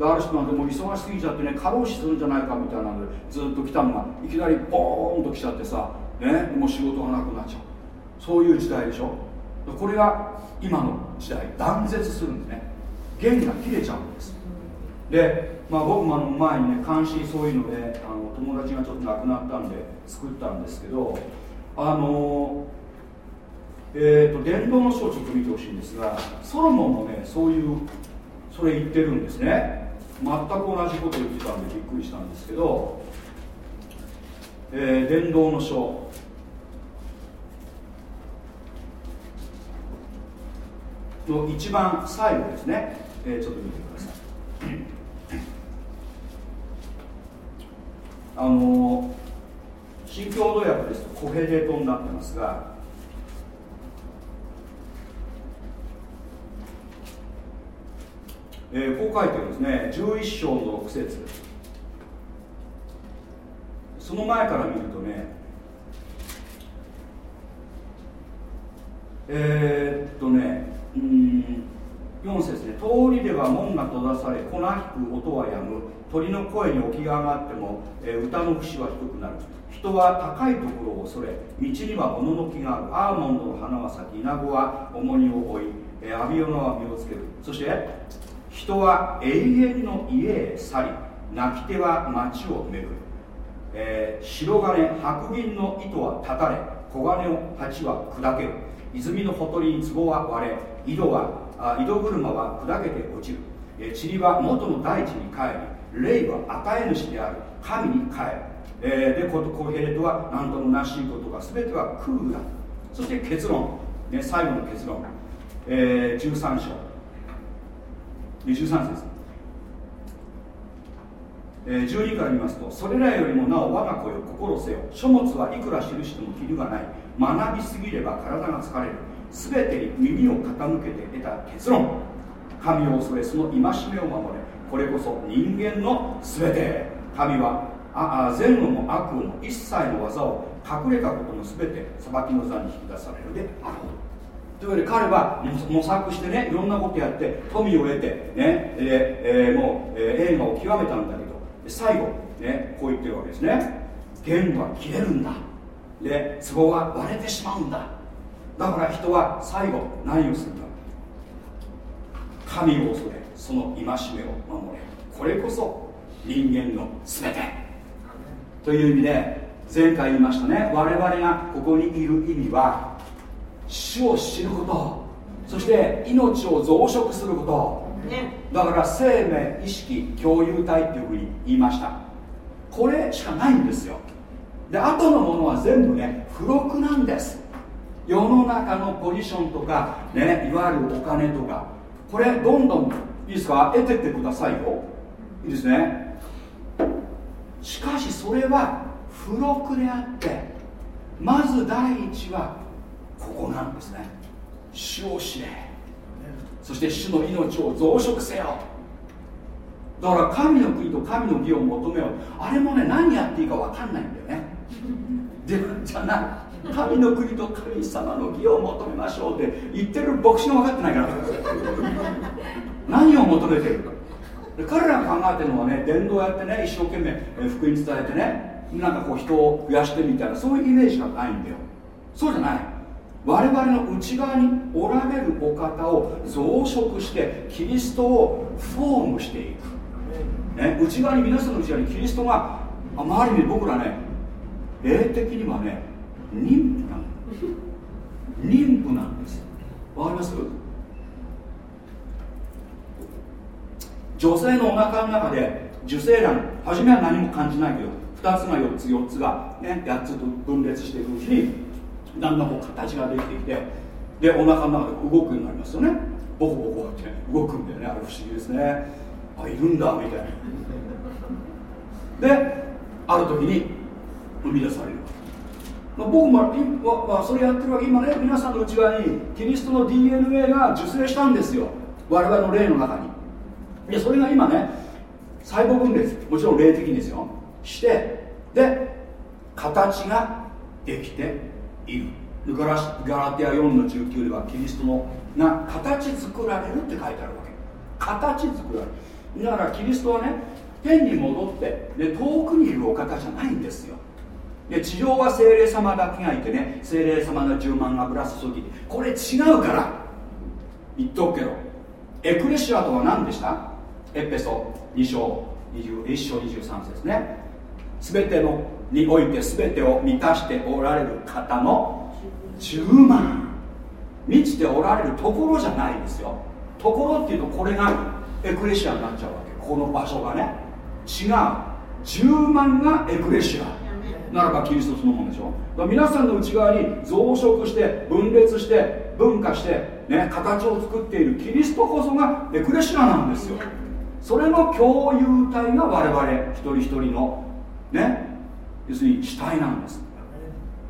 ある人なんてもう忙しすぎちゃってね過労死するんじゃないかみたいなのでずっと来たのがいきなりボーンと来ちゃってさ、ね、もう仕事がなくなっちゃう。そういう時代でしょ。これが今の時代断絶するんですね。弦が切れちゃうんです。でまあ、僕もあの前にね監視そういうのであの友達がちょっと亡くなったんで作ったんですけどあのえーと、伝道の書をちょっと見てほしいんですがソロモンもねそういうそれ言ってるんですね。全く同じこと言ってたんでびっくりしたんですけど、えー、伝道の書。の一番最後ですね、えー、ちょっと見てください。あの新共同訳ですとコヘレトになってますがえー、こう書いてるんですね。11章の6節。その前から見るとねえー、っとねうん。4節で通りでは門が閉ざされ粉引く音はやむ。鳥の声に起きが上がっても、えー、歌の節は低くなる。人は高いところを恐れ道には物の木がある。アーモンドの花は咲きイナゴは重荷を追い、えー、アビオナは実をつける。そして人は永遠の家へ去り泣き手は町を巡る、えー、白金白銀の糸は断たれ黄金を鉢は砕ける。泉のほとりに壺は割れ井戸は井戸車は砕けて落ちる、えー、塵は元の大地に帰り霊は与え主である。神に帰る、えー、でココヘレトは何ともなしいことが全ては空だそして結論、ね、最後の結論、えー、13章。13節。えー、12から見ますとそれらよりもなお我が子よ心せよ。書物はいくら記してもきりがない。学びすぎれば体が疲れる。全てに耳を傾けて得た結論。神を恐れその戒めを守れ。これこそ人間の全て。神はああ善悪も悪も一切の技を隠れたことの全て裁きの座に引き出されるであろう。というわけで彼は模索してねいろんなことやって富を得てねえー、もう、えー、映画を極めたんだけど最後ねこう言ってるわけですね。弦は切れるんだ。で壺が割れてしまうんだ。だから人は最後何をするか。神を恐れその戒めを守れ。これこそ人間の全て。という意味で前回言いましたね。我々がここにいる意味は死を知ること。そして命を増殖すること、ね、だから生命意識共有体っていうふうに言いました。これしかないんですよ。で後のものは全部ね付録なんです世の中のポジションとか、ね、いわゆるお金とかこれどんどんいいですか？得てってくださいよ。いいですね。しかしそれは付録であってまず第一はここなんですね。主を知れ。そして主の命を増殖せよ。だから神の国と神の義を求めよう。あれもね何やっていいか分かんないんだよね。でじゃない。神の国と神様の義を求めましょうって言ってる牧師が分かってないから。何を求めてるか。で彼らが考えてるのはね伝道やってね一生懸命福音伝えてねなんかこう人を増やしてみたいなそういうイメージがないんだよ。そうじゃない。我々の内側におられるお方を増殖してキリストをフォームしていく、ね、内側に皆さんの内側にキリストがある意味僕らね霊的にはね妊婦なん妊婦なんですわかります？女性のお腹の中で受精卵初めは何も感じないけど2つが4つ4つが、ね、8つと分裂していくうちにだんだんこう形ができてきてでお腹の中で動くようになりますよね。ボコボコって動くんだよね。あれ不思議ですね。あいるんだみたいな。である時に生み出されるわけ。まあ、僕も、まあ、それやってるわけ今ね皆さんの内側にキリストの DNA が受精したんですよ。我々の霊の中に。でそれが今ね細胞分裂もちろん霊的にですよ。してで形ができている。ガラガラティア4の19ではキリストのが形作られるって書いてあるわけ。形作られる。だからキリストはね天に戻ってで遠くにいるお方じゃないんですよ。で地上は精霊様だけがいてね精霊様の10万油注ぎこれ違うから言っとくけどエクレシアとは何でした？エペソ2章21章23節ね。全てのにおいて全てを満たしておられる方の10万。満ちておられるところじゃないんですよ。ところっていうとこれがエクレシアになっちゃうわけ。この場所がね。違う。10万がエクレシア。ならばキリストそのものでしょ皆さんの内側に増殖して分裂して分化して、ね、形を作っているキリストこそがエクレシアなんですよ。それの共有体が我々一人一人のね要するに死体なんです。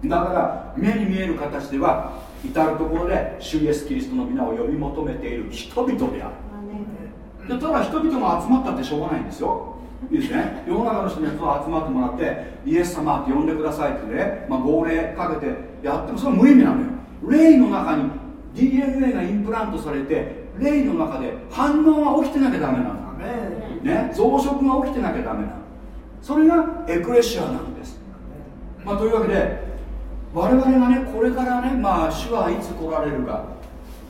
だから目に見える形では至る所で主イエスキリストの皆を呼び求めている人々である。でただ人々が集まったってしょうがないんですよいいですね。世の中の人に集まってもらってイエス様って呼んでくださいってね、まあ、号令かけてやってもそれは無意味なのよ。霊の中に DNA がインプラントされて霊の中で反応が起きてなきゃダメなの。ね増殖が起きてなきゃダメなの。それがエクレシアなんです、まあ、というわけで我々がねこれからねまあ主はいつ来られるか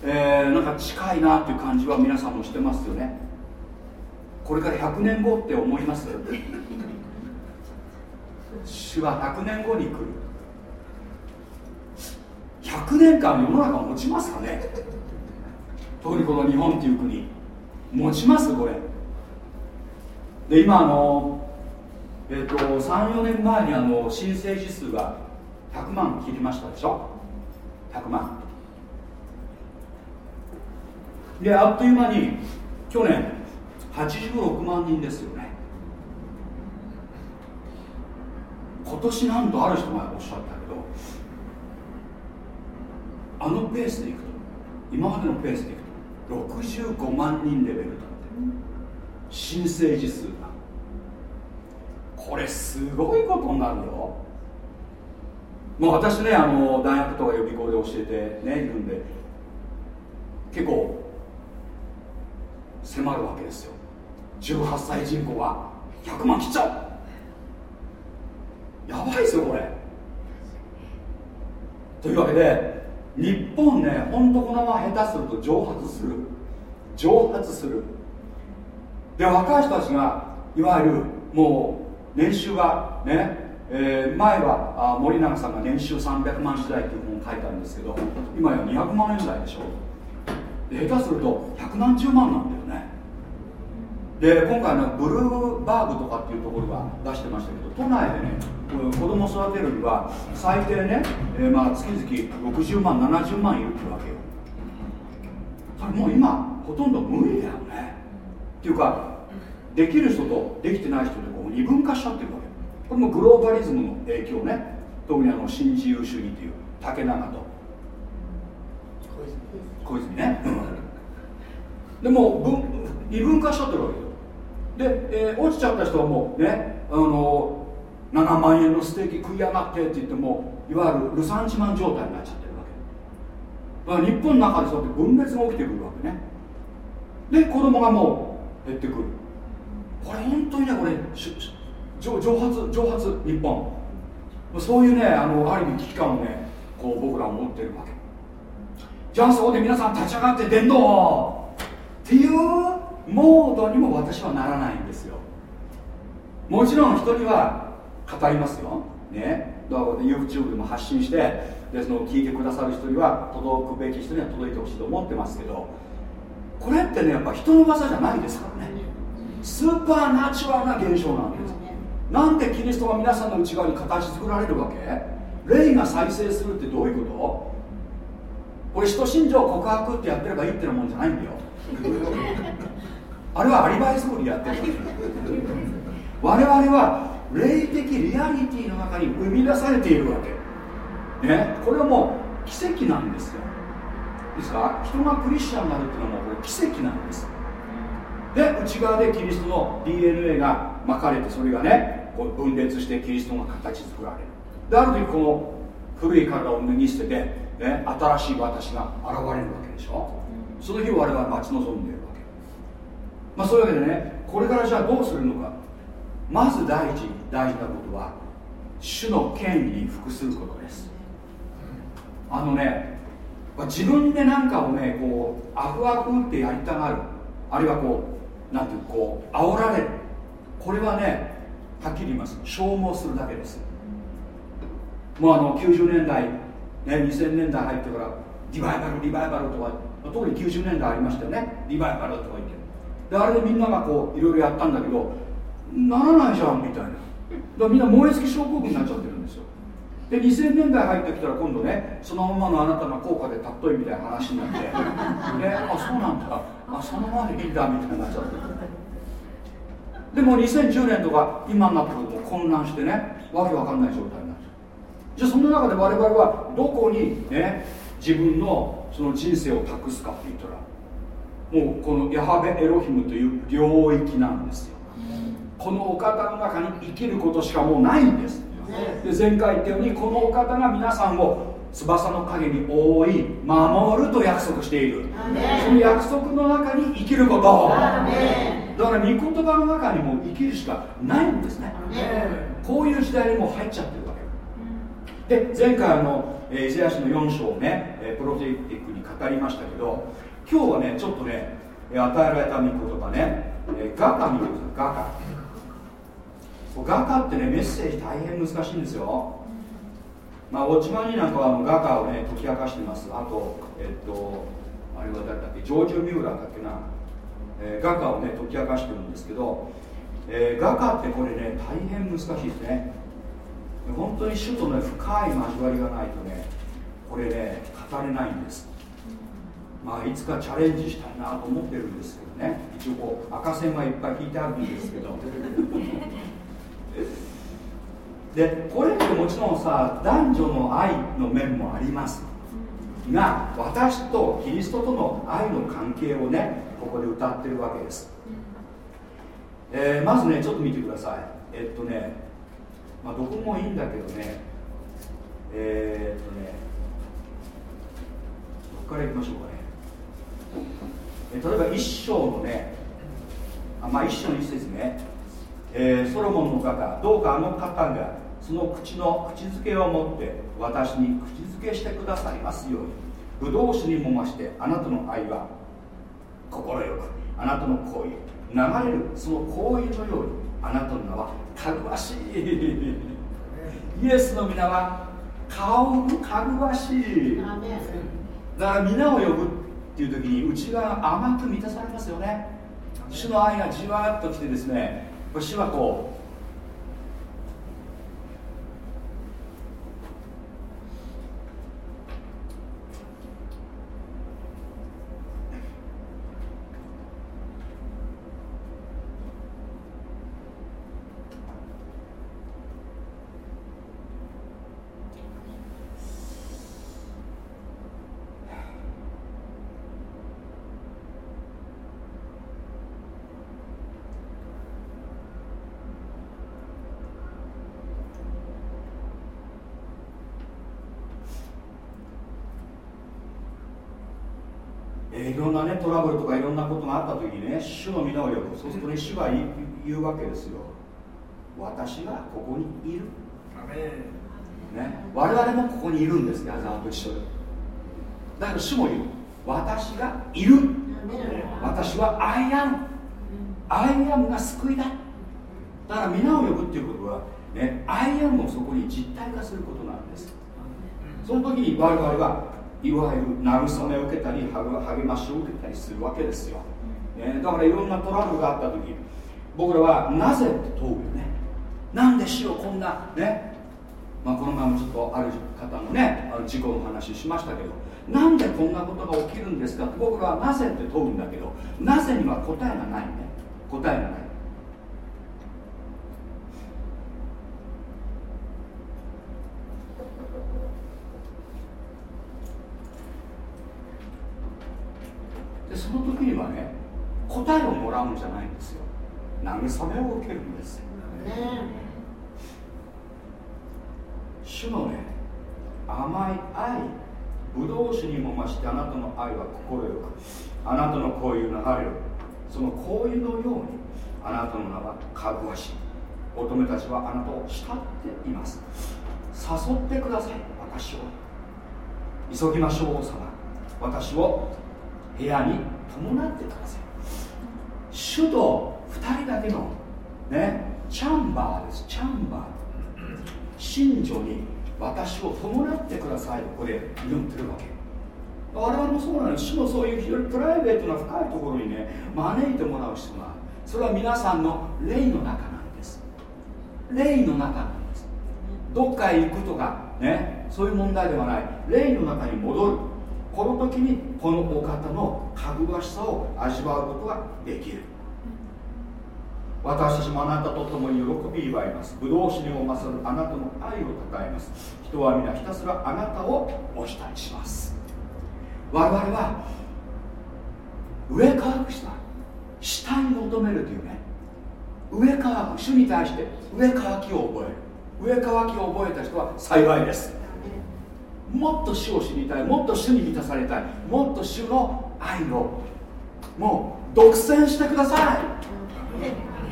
えー、なんか近いなっていう感じは皆さんもしてますよねこれから100年後って思います？主は100年後に来る。100年間世の中持ちますかね？特にこの日本っていう国。持ちます？これ。で今あのえっ、ー、と34年前にあの新生児数が100万切りましたでしょ？100万。であっという間に去年86万人ですよね。今年なんとある人がおっしゃったけどあのペースでいくと今までのペースでいくと65万人レベルだって。新生児数が。これすごいことになるよ。もう私ねあの大学とか予備校で教えてねいるんで結構迫るわけですよ。18歳人口は100万切っちゃう。やばいですよこれ。というわけで日本ね本当このまま下手すると蒸発する。蒸発する。で若い人たちがいわゆるもう年収がね、えー、前はあ森永さんが年収300万時代っていう本を書いたんですけど今や200万円台でしょ。で下手すると百何十万なんだよね。で今回のブルーバーグとかっていうところが出してましたけど都内でね子供育てるには最低ね、えー、まあ月々60万70万いるってわけよ。それもう今ほとんど無理だよね。っていうかできる人とできてない人でこう二分化しちゃってるわけこれもグローバリズムの影響ね。特にあの新自由主義っていう竹永と。小泉ね。でも二分化しちゃってるわけよで、えー、落ちちゃった人はもうねあの7万円のステーキ食いやがってって言ってもいわゆるルサンチマン状態になっちゃってるわけ。だから日本の中でそうやって分裂が起きてくるわけね。で子供がもう減ってくる。これ本当にねこれ蒸発蒸発日本。そういうねあのある意味危機感をねこう僕らは持ってるわけ。じゃあそこで皆さん立ち上がって伝道っていうモードにも私はならないんですよ。もちろん人には語りますよ。ね。だから YouTube でも発信してでその聞いてくださる人には届くべき人には届いてほしいと思ってますけどこれってねやっぱ人の技じゃないですからね。スーパーナチュラルな現象なんです。なんでキリストが皆さんの内側に形作られるわけ？霊が再生するってどういうこと？これ使徒信条告白ってやってればいいってなもんじゃないんだよ。あれはアリバイ作りやってる我々は霊的リアリティの中に生み出されているわけ。ね。これはもう奇跡なんですよ。ですから人がクリスチャンになるっていうのはもうこれ奇跡なんです。で内側でキリストの DNA が巻かれてそれがねこう分裂してキリストが形作られる。である時この古い体を脱ぎ捨ててね、新しい私が現れるわけでしょ。その日我々は待ち望んでる。まあそういうわけでねこれからじゃあどうするのか。まず第一大事なことは主の権威に服することです。あのね自分で何かをねこうアフアフってやりたがる。あるいはこうなんていうこう煽られる。これはねはっきり言います。消耗するだけです。もうあの90年代ね、2000年代入ってからリバイバルリバイバルとか特に90年代ありましたよね。リバイバルとか言っであれでみんながこういろいろやったんだけどならないじゃんみたいな。だからみんな燃え尽き症候群になっちゃってるんですよ。で2000年代入ってきたら今度ねそのままのあなたの効果でたっといみたいな話になって ねあそうなんだ。あそのままでいいんだみたいになっちゃって。でも2010年とか今になってくると混乱してねわけわかんない状態になるじゃあその中で我々はどこにね自分のその人生を託すかって言ったらもうこのヤハベエロヒムという領域なんですよ。このお方の中に生きることしかもうないんです。で前回言ったようにこのお方が皆さんを翼の影に覆い守ると約束している。その約束の中に生きること。だから御言葉の中にも生きるしかないんですね。こういう時代にもう入っちゃってるわけ。で前回あのイザヤ書の4章をねプロフェティックに語りましたけど今日はねちょっとね与えられた御言葉ね。画家見てください。画家画家ってねメッセージ大変難しいんですよ。まあ、ウォッチマンになんかはあの画家をね解き明かしてます。あとえっとあれは誰だっけ？ジョージュ・ミューラーだっけな、えー、画家をね解き明かしてるんですけど、えー、画家ってこれね大変難しいですね。本当に主とね深い交わりがないとねこれね語れないんです。まあいつかチャレンジしたいなと思ってるんですけどね。一応こう赤線はいっぱい引いてあるんですけど。でこれってもちろんさ男女の愛の面もあります。が私とキリストとの愛の関係をねここで歌ってるわけです、えー、まずねちょっと見てください。えっとね、まあ、どこもいいんだけどね。えー、っとねどこからいきましょうかね、例えば一章のねあまあ一章の一節ね。えー、ソロモンの方どうかあの方がその口の口づけを持って私に口づけしてくださいますように。ブドウ酒にもましてあなたの愛は快くあなたの行為流れるその行為のようにあなたの名はかぐわしい。イエスの皆は顔かぐわしい。だから皆を呼ぶっていう時に内側甘く満たされますよね。主の愛がじわっときてですね主はこうトラブルとかいろんなことがあった時にね主の皆を呼ぶ。そうするとね主は言うわけですよ。私がここにいる、ね、我々もここにいるんです矢沢と一緒で。だから主も言う。私がいる。私はアイアンアイアンが救いだ。だから皆を呼ぶっていうことはねアイアンをそこに実体化することなんです。その時に我々はいわゆる慰めを受けたり励ましを受けたりするわけですよ、ね、だからいろんなトラブルがあった時僕らはなぜって問うよね。なんで死をこんなね。まあ、この前もちょっとある方のねあの事故の話しましたけどなんでこんなことが起きるんですかって僕らはなぜって問うんだけどなぜには答えがないね。答えがないその時にはね答えをもらうんじゃないんですよ。慰めを受けるんです、主のね甘い愛ぶどう酒にも増してあなたの愛は心よくあなたのこういう流れるその行為のようにあなたの名はかぐわしい乙女たちはあなたを慕っています。誘ってください私を。急ぎましょう王様。私を部屋に伴ってください主と2人だけのねチャンバーです。チャンバー。信女に私を伴ってください。とこれ言ってるわけ。我々もそうなの主のそういう非常にプライベートな深いところにね招いてもらう必要がある。それは皆さんの霊の中なんです。霊の中なんです。どっかへ行くとかねそういう問題ではない。霊の中に戻る。この時にこのお方のかぐわしさを味わうことができる。私たちもあなたと共に喜び祝います。武道士にも勝るあなたの愛をたたえます。人は皆ひたすらあなたをお慕いします。我々は上からくした下に求めるというね。上から主に対して上からきを覚える。上からきを覚えた人は幸いです。もっと主を知りたい。もっと主に満たされたい。もっと主の愛を。もう独占してください。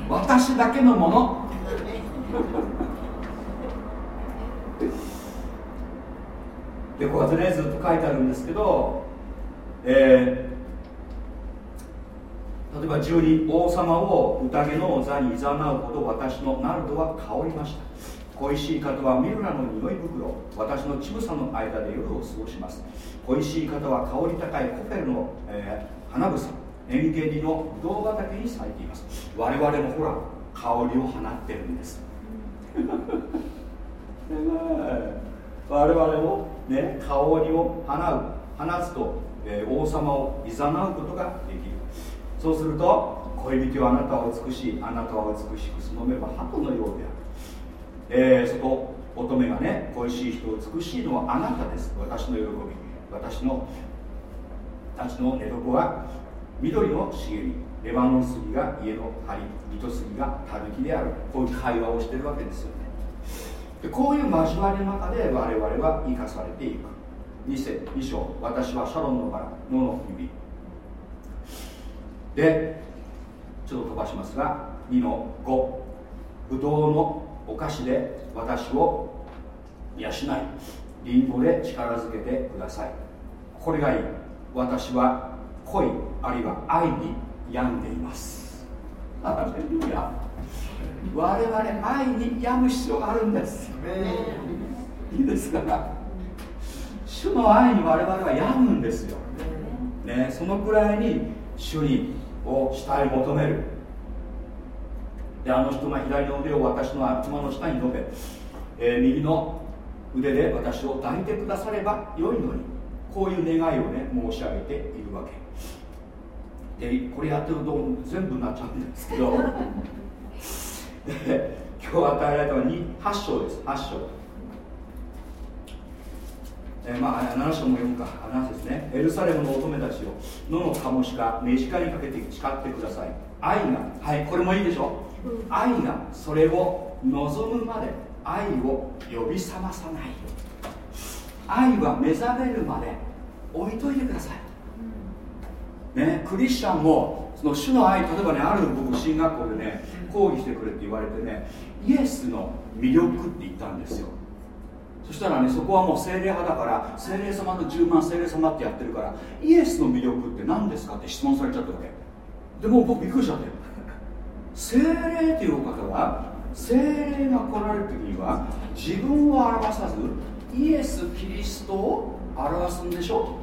私だけのもの。でこうやってねずっと書いてあるんですけど、えー、例えば12王様を宴の座にいざなうほど私のナルドは香りました。恋しい方はミルラの匂い袋私の乳房の間で夜を過ごします。恋しい方は香り高いコフェルの、えー、花房エンゲリのブドウ畑に咲いています。我々もほら香りを放ってるんです。我々もね香りを放う放つと、えー、王様をいざなうことができる。そうすると恋人はあなたは美しいあなたは美しくその目は鳩のようである、えー、そこ乙女がね恋しい人美しいのはあなたです。私の喜び。私のたちの寝床は緑の茂みレバノン杉が家の梁糸杉がたぬきである。こういう会話をしてるわけですよね。でこういう交わりの中で我々は生かされていく。2世2章私はシャロンのバラ野の指。でちょっと飛ばしますが2の5ぶどうのお菓子で私を養いリンゴで力づけてください。これがいい私は恋あるいは愛に病んでいます。我々愛に病む必要があるんです。いいですか？主の愛に我々は病むんですよ、ね、そのくらいに主にを主体求める。であの人が左の腕を私の頭の下に述べ、えー、右の腕で私を抱いてくださればよいのに。こういう願いをね申し上げているわけ。でこれやってると全部なっちゃうんですけど。今日与えられたのは8章です。8章。えー、まあ7章も読むか。7ですね。エルサレムの乙女たちを野のカモシカ目近にかけて誓ってください。愛がはいこれもいいでしょ、う、愛がそれを望むまで愛を呼び覚まさない愛は目覚めるまで置いといてください、ね、クリスチャンもその主の愛例えばねある僕進学校でね講義してくれって言われてねイエスの魅力って言ったんですよ。そしたらねそこはもう精霊派だから精霊様の10万精霊様ってやってるからイエスの魅力って何ですかって質問されちゃったわけ。でも僕びっくりしちゃって精霊っていうお方は精霊が来られる時には自分を表さずイエス・キリストを表すんでしょ？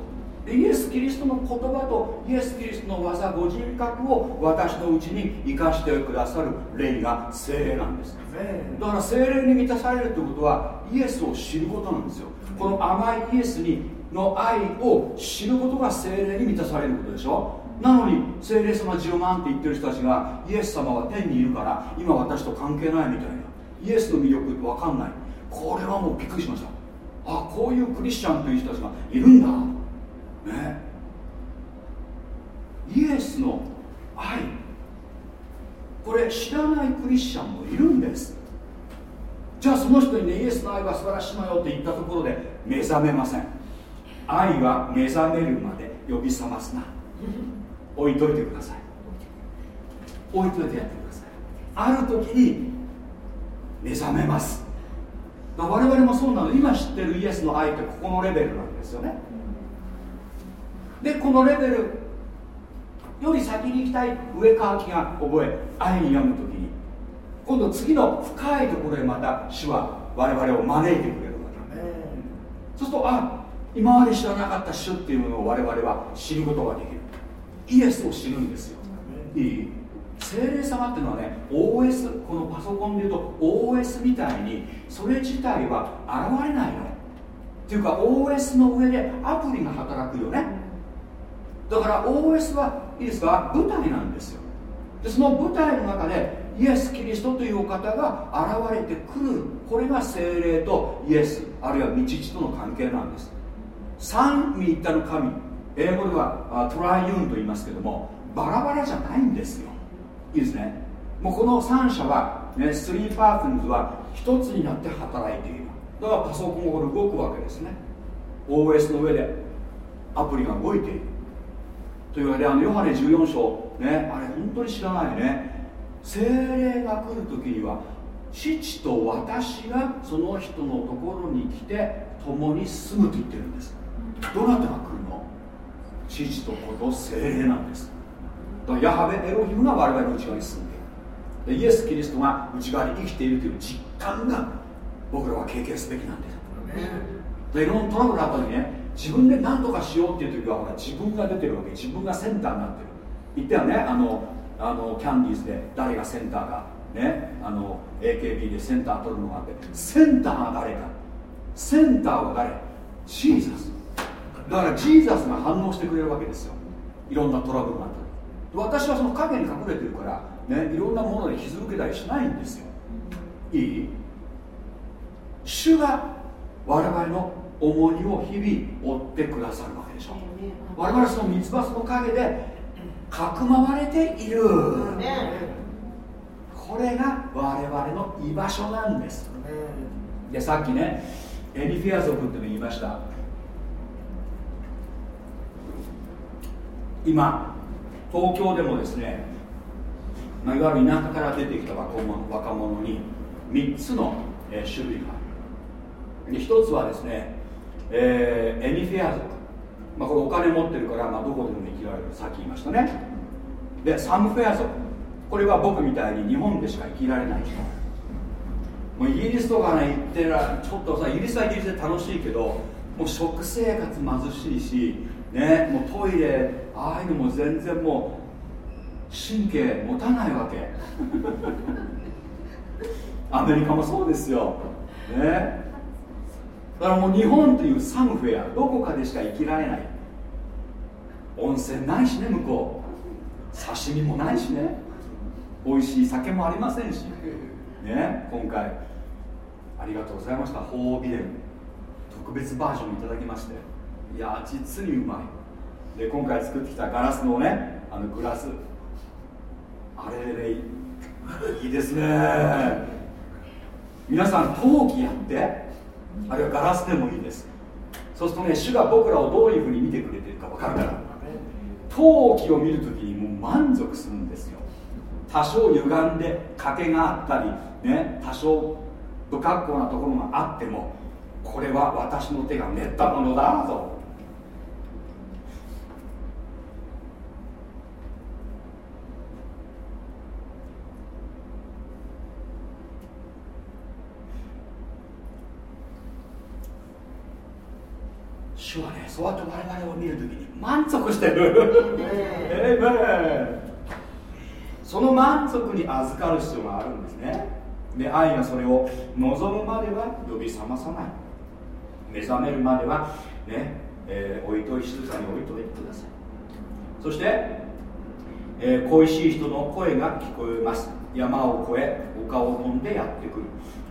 イエス・キリストの言葉とイエス・キリストの技ご人格を私のうちに生かしてくださる霊が精霊なんです。だから精霊に満たされるということはイエスを知ることなんですよ。この甘いイエスにの愛を知ることが精霊に満たされることでしょ？なのに精霊様10万って言ってる人たちがイエス様は天にいるから今私と関係ないみたいな。イエスの魅力って分かんない。これはもうびっくりしました。あこういうクリスチャンという人たちがいるんだ。ね。イエスの愛。これ知らないクリスチャンもいるんです。じゃあその人にねイエスの愛は素晴らしいのよって言ったところで目覚めません。愛は目覚めるまで呼び覚ますな。置いといてください。置いといてやってください。ある時に目覚めます。我々もそうなの。今知ってるイエスの愛ってここのレベルなんですよね。でこのレベルより先に行きたい上川木が覚え愛に病む時に今度次の深いところへまた主は我々を招いてくれるわけそうするとあ今まで知らなかった主っていうのを我々は知ることができるイエスを知るんですよ。いい。精霊様っていうのはね OS このパソコンでいうと OS みたいにそれ自体は現れないの。っていうか OS の上でアプリが働くよね。だから OS はいいですか？舞台なんですよ。でその舞台の中でイエス・キリストというお方が現れてくる。これが精霊とイエスあるいは道父との関係なんです。三位一体の神英語ではトライユーンと言いますけどもバラバラじゃないんですよ。いいですね。もうこの3社は、ね、スリーパーソンズは一つになって働いている。だからパソコンが動くわけですね。OS の上でアプリが動いている。というわけであのヨハネ14章ねあれ本当に知らないね。精霊が来る時には父と私がその人のところに来て共に住むと言ってるんです。どなたが来るの？父と子と精霊なんです。ヤハベエロヒムが我々の内側に住んでいる。でイエス・キリストが内側に生きているという実感が僕らは経験すべきなんです。でいろんなトラブルあった時ね自分で何とかしようっていう時はほら自分が出てるわけ。自分がセンターになってる。言ったよねあのあのキャンディーズで誰がセンターか。ねあの AKB でセンター取るのがあってセンターが誰か。センターは誰？ジーザスだからジーザスが反応してくれるわけですよ。いろんなトラブルがあった私はその影に隠れてるからねいろんなもので傷つけたりしないんですよ。いい？主が我々の重荷を日々追ってくださるわけでしょ。我々その三つ葉の陰でかくまわれている。これが我々の居場所なんです。でさっきねエリフィア族っての言いました今東京でもですね、まあ、いわゆる田舎から出てきた若者若者に3つの、えー、種類がある。で1つはですね、えー、エニフェア族、まあ、これお金持ってるから、まあ、どこでも生きられるさっき言いましたね。でサムフェア族これは僕みたいに日本でしか生きられない人。もうイギリスとかね行ってらちょっとさイギリスはイギリスで楽しいけどもう食生活貧しいしねもうトイレああいうのも全然もう神経持たないわけ。アメリカもそうですよ。ね。だからもう日本というサムフェアどこかでしか生きられない。温泉ないしね向こう。刺身もないしね。美味しい酒もありませんし。ね今回。ありがとうございました。ホービレン特別バージョンいただきまして。いや実にうまい。で今回作ってきたガラスのねあのグラス。あれで、ね、い。いですね。皆さん陶器やってあるいはガラスでもいいです。そうするとね主が僕らをどういうふうに見てくれてるか分かるから。陶器を見るときにもう満足するんですよ。多少歪んで欠けがあったりね多少不格好なところがあってもこれは私の手が練ったものだと主はねそうやって我々を見るときに満足してる。えその満足に預かる必要があるんですね。で愛がそれを望むまでは呼び覚まさない。目覚めるまではね、えー、おいとい静かに置いといてください。そして、えー、恋しい人の声が聞こえます。山を越え丘を飛んでやってくる。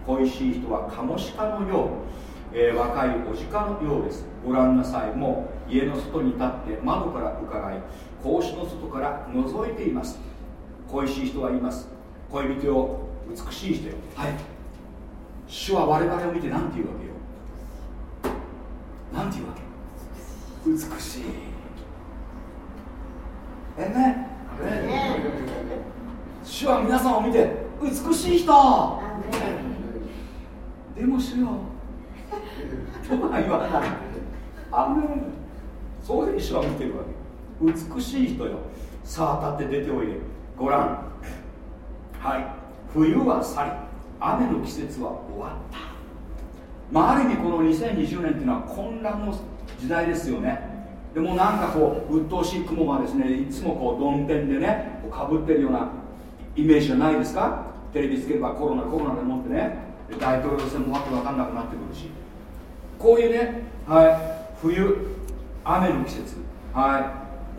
恋しい人はカモシカのようえー、若いおじかのようです。ご覧なさい。もう家の外に立って窓から伺い格子の外から覗いています。恋しい人は言います。恋人よ美しい人よ。はい。主は我々を見て何て言うわけよ。何て言うわけ？美しい。えね？主は皆さんを見て美しい人。でも主よとは言わないあんそういう主は見てるわけ。美しい人よ。さあ立って出ておいで。ご覧。はい。冬は去り雨の季節は終わった。まあある意味この2020年っていうのは混乱の時代ですよね。でもなんかこう鬱陶しい雲がですねいつもこう曇天でねかぶってるようなイメージじゃないですか。テレビつければコロナコロナでもってね。大統領選もわけわかんなくなってくるし。こういうね、はい、冬雨の季節。は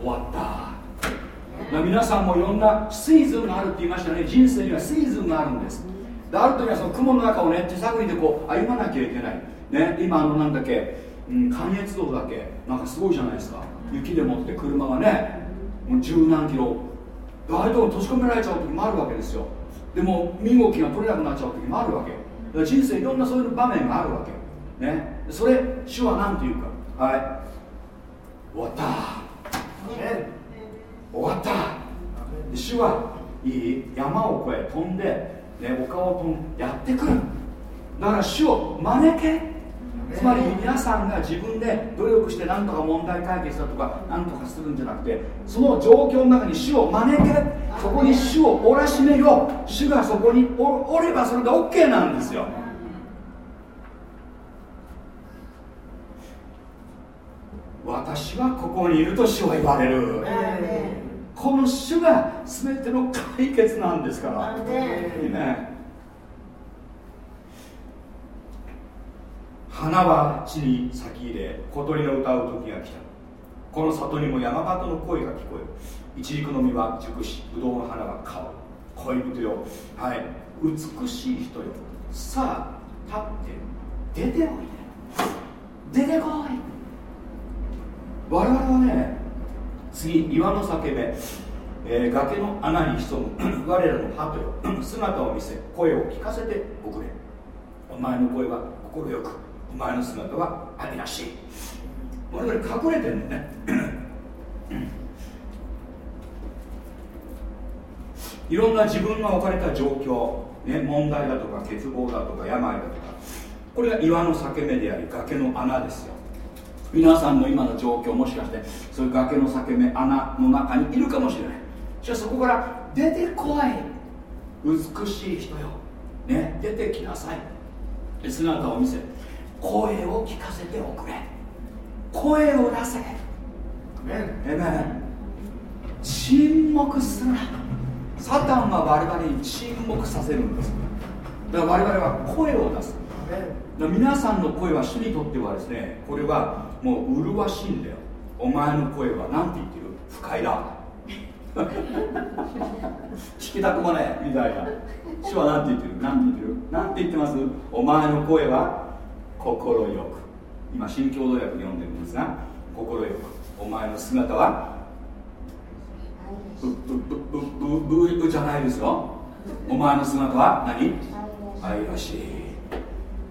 い。終わった。皆さんもいろんなシーズンがあるって言いましたね。人生にはシーズンがあるんです。である時はその雲の中をね手探りでこう歩まなきゃいけない。ね今あのなんだっけ、うん、関越道だっけ。なんかすごいじゃないですか。雪でもって車がねもう十何キロ。ああいうとこ閉じ込められちゃう時もあるわけですよ。でも身動きが取れなくなっちゃう時もあるわけ。人生いろんなそういう場面があるわけ。ねそれ主は何て言うか？はい。終わった。終わった。主はいい山を越え飛んで、ね、丘を飛んでやってくる。だから主を招け。つまり皆さんが自分で努力して何とか問題解決だとか何とかするんじゃなくてその状況の中に主を招け。そこに主をおらしめよう。主がそこにおればそれで OK なんですよ私はここにいると主は言われる。この主が全ての解決なんですから。ね。花は地に咲き入れ小鳥の歌う時が来た。この里にも山鳩の声が聞こえる。一陸の実は熟しぶどうの花は香る。恋人よ。はい。美しい人よ。さあ立って。出ておいで。出てこい我々はね次岩の裂け目、えー、崖の穴に潜む 我らの鳩よ。姿を見せ声を聞かせておくれお前の声は心よく前の姿は愛らしい。我々隠れてるのね。いろんな自分が置かれた状況、ね、問題だとか欠乏だとか病だとか。これが岩の裂け目であり崖の穴ですよ。皆さんの今の状況もしかしてそういう崖の裂け目穴の中にいるかもしれない。じゃあそこから出てこい。美しい人よ、ね、出てきなさい。姿を見せ声を聞かせておくれ。声を出せ。えめ沈黙するな。サタンは我々に沈黙させるんです。だから我々は声を出す。皆さんの声は主にとってはですねこれはもう麗しいんだよ。お前の声は何て言ってる？不快だ。聞きたくもねみたいな。主は何て言ってる？何て言ってる？何て言ってます？お前の声は心よく。今新共同訳で読んでるんですが心よく。お前の姿はブブブブブブじゃないですよお前の姿は何愛らしい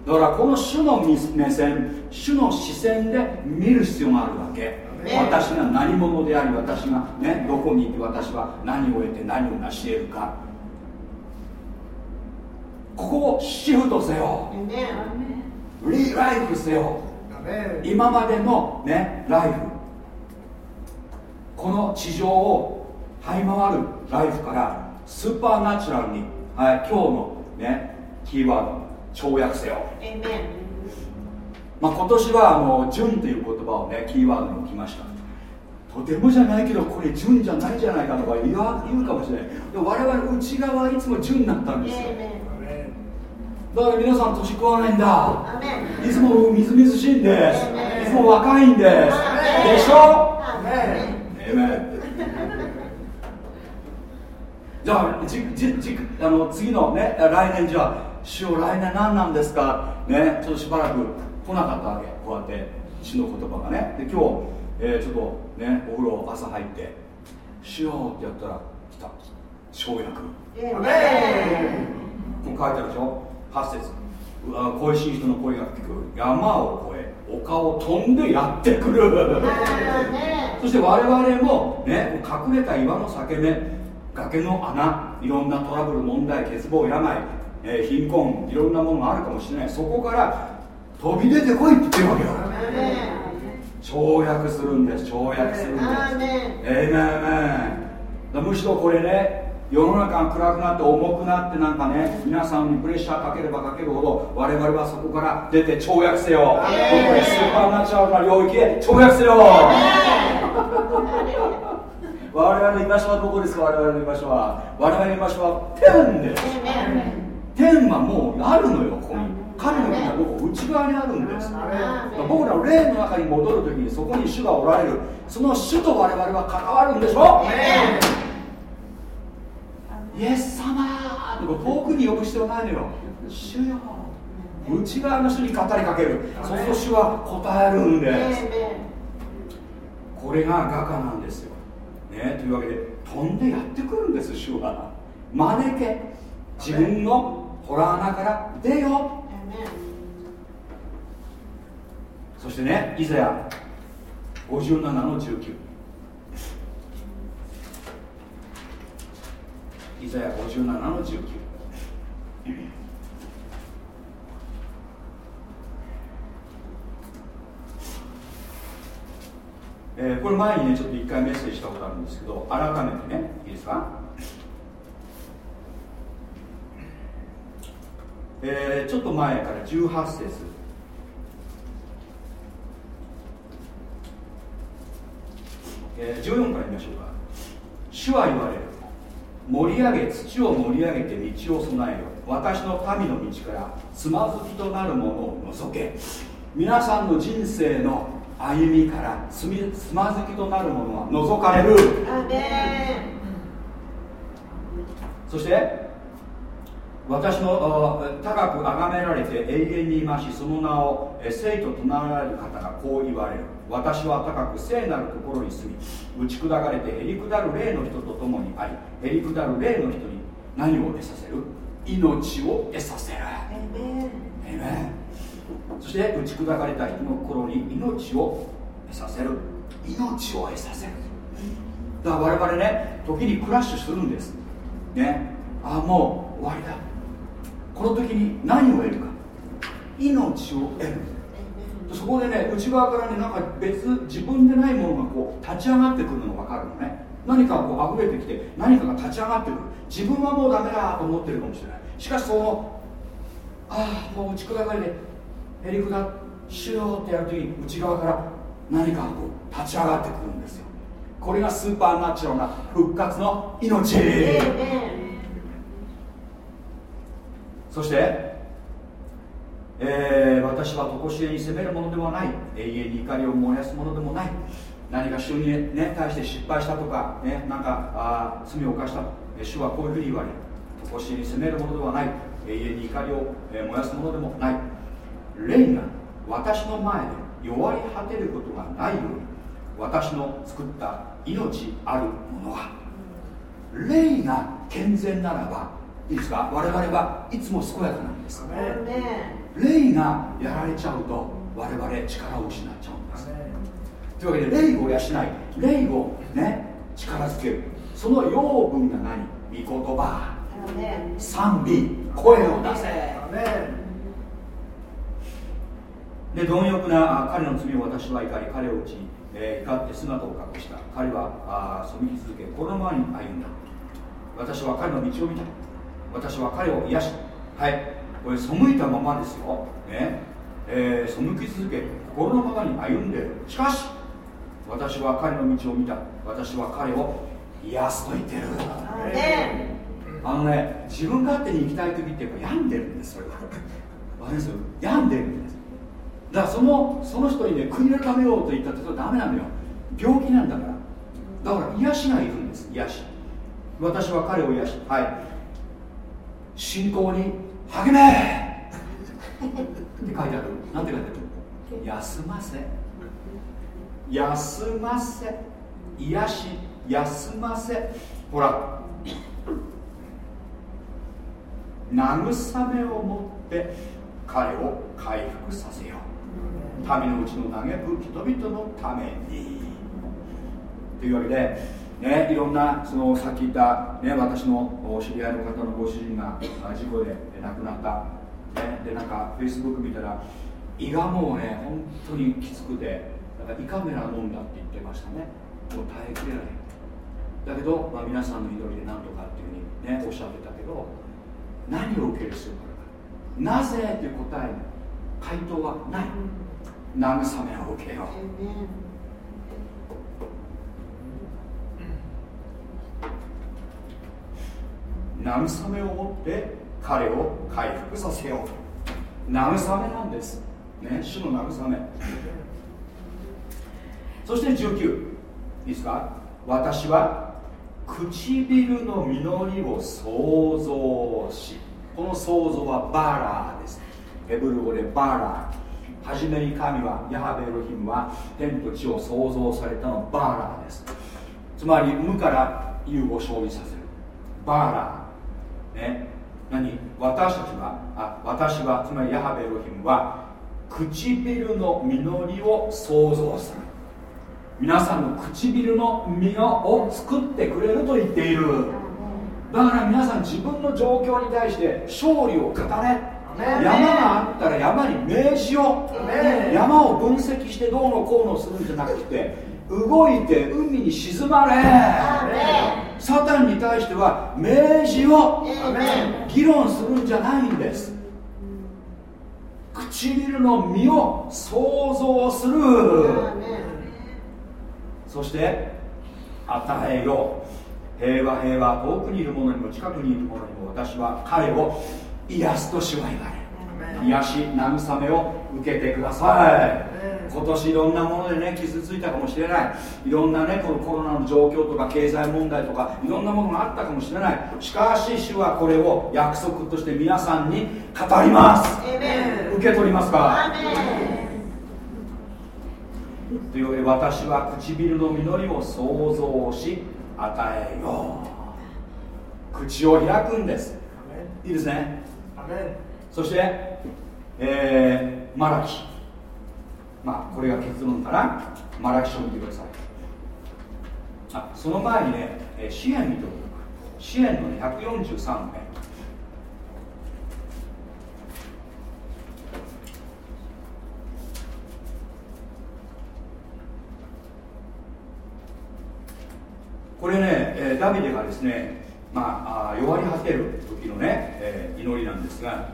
だからこの主の目線主の視線で見る必要があるわけ。私が何者であり私がねどこにいて私は何を得て何を成し得るか。ここをシフトせよ。リライフせよ。今までのねライフ。この地上を這い回るライフからスーパーナチュラルに、はい、今日のねキーワード跳躍せよ。まあ、今年はあの純という言葉をねキーワードに置きました。とてもじゃないけどこれ純じゃないじゃないかとか言うかもしれない。で我々内側はいつも純だったんですよ。だから皆さん年食わないんだ。いつもみずみずしいんですいつも若いんです。でしょ？じゃあじじじあの次のね来年じゃあ主を来年何なんですか？ねちょっとしばらく来なかったわけ。こうやって主の言葉がね。で今日、えー、ちょっとねお風呂朝入って「主よ」ってやったら来た。生薬もう書いてあるでしょ？8節。恋しい人の声が聞く。山を越え丘を飛んでやってくる。そして我々もね隠れた岩の裂け目崖の穴いろんなトラブル問題欠乏病、えー、貧困いろんなものがあるかもしれない。そこから飛び出てこいって言ってるわけよ。跳躍するんです。跳躍するんです。ええー、むしろこれね世の中が暗くなって重くなってなんかね皆さんにプレッシャーかければかけるほど我々はそこから出て跳躍せよ。ここでスーパーナチュラルな領域へ跳躍せよ。我々の居場所はどこですか？我々の居場所は。我々の居場所は天です天はもうあるのよここに。神の国はどこ内側にあるんです。僕らの霊の中に戻るときにそこに主がおられる。その主と我々は関わるんでしょ？イエス様とか遠くに呼ぶ必要ないのよ。主よ。内側の主に語りかける。その主は答えるんです。これが画家なんですよ、ね、というわけで飛んでやってくるんです主は。招け。自分のホラー穴から出よそしてねイザヤ57の19イザヤ57の19えー、これ前にねちょっと一回メッセージしたことあるんですけど改めてねいいですか？えー、ちょっと前から18節。えー、14から見ましょうか。主は言われる。盛り上げ土を盛り上げて道を備えよ私の神の道からつまずきとなるものを除け。皆さんの人生の歩みからつまずきとなるものは除かれる。そして私の高く崇められて永遠にいましその名を生と唱えられる方がこう言われる。私は高く聖なるところに住み打ち砕かれてへり下る霊の人と共にありへり下る霊の人に何を得させる？命を得させる。そして打ち砕かれた人の心に命を得させる。命を得させる。だから我々ね時にクラッシュするんです。ね。ああもう終わりだこの時に何を得るか。命を得る。そこでね内側からねなんか別自分でないものがこう立ち上がってくるのが分かるのね。何かこう溢れてきて何かが立ち上がってくる。自分はもうダメだと思ってるかもしれない。しかしそのああもう打ち砕かれてへりくだしようってやるときに内側から何かこう立ち上がってくるんですよ。これがスーパーナチュラルな復活の命、そして、えー、私は常しえに責めるものではない。永遠に怒りを燃やすものでもない。何か主に、ね、対して失敗したとか、ね、なんかあ罪を犯した。主はこういうふうに言われる。常しえに責めるものではない。永遠に怒りを、え燃やすものでもない。霊が私の前で弱り果てることがないように私の作った命あるものは。霊が健全ならばいいですか？我々はいつも健やかなんです。霊がやられちゃうと我々力を失っちゃうんです。というわけで霊を養い霊をね力づける。その養分が何？御言葉。賛美。声を出せ。で貪欲な彼の罪を私は怒り彼を打ち、えー、怒って姿を隠した。彼はあ背き続けこのままに歩んだ。私は彼の道を見た私は彼を癒しはいこれ背いたままですよ、ね。えー、背き続け心のままに歩んでいる。しかし私は彼の道を見た。私は彼を癒すと言ってる。あのね自分勝手に行きたい時ってやっぱ病んでるんですそれは。わかります？病んでるんです。だからそのその人にね国を食べようと言ったってそれダメなのよ。病気なんだから。だから癒しがいるんです癒し。私は彼を癒しはい信仰に励め！って書いてある。なんて書いてある？休ませ。休ませ。癒し。休ませ。ほら。慰めを持って彼を回復させよう。民のうちの嘆く人々のために。というわけでね、いろんなそのさっき言った、ね、私の知り合いの方のご主人が事故で亡くなった、ね、でなんかフェイスブック見たら胃がもうね本当にきつくてだから胃カメラ飲んだって言ってましたね。もう耐えきれない。だけど、まあ、皆さんの祈りで何とかっていうふうにねおっしゃってたけど何を受ける必要があるかなぜっていう答え回答はない。慰めを受けよう慰めを持って彼を回復させよう。慰めなんです。ね主の慰め。そして19いいですか？私は唇の実りを創造しこの創造はバラーです。ヘブル語でバラ。ー初めに神はヤハベロヒムは天と地を創造されたのバーラーです。つまり無から有を生じさせる。バラー。ね。何？私たちはあ私はつまりヤハベエロヒムは唇の実りを想像する。皆さんの唇の実を作ってくれると言っている。だから皆さん自分の状況に対して勝利を語れ。山があったら山に命じよう。山を分析してどうのこうのするんじゃなくて動いて海に沈まれ。サタンに対しては命じを議論するんじゃないんです。唇の実を想像する。そして与えよう。平和平和遠くにいる者にも近くにいる者にも私は彼を癒すと主は言われ。る癒し慰めを受けてください今年いろんなものでね傷ついたかもしれない。いろんなねこのコロナの状況とか経済問題とかいろんなものがあったかもしれない。しかし主はこれを約束として皆さんに語ります。受け取りますか？というわけで私は唇の実りを想像し与えよう。口を開くんです。いいですね。そして、えー、マラキまあこれが結論かなマラキ書を見てくださいあその前にね、え、支援見ておく支援の、ね、143名これね、えー、ダビデがですね、まあ、弱り果てる時のね、えー、祈りなんですが、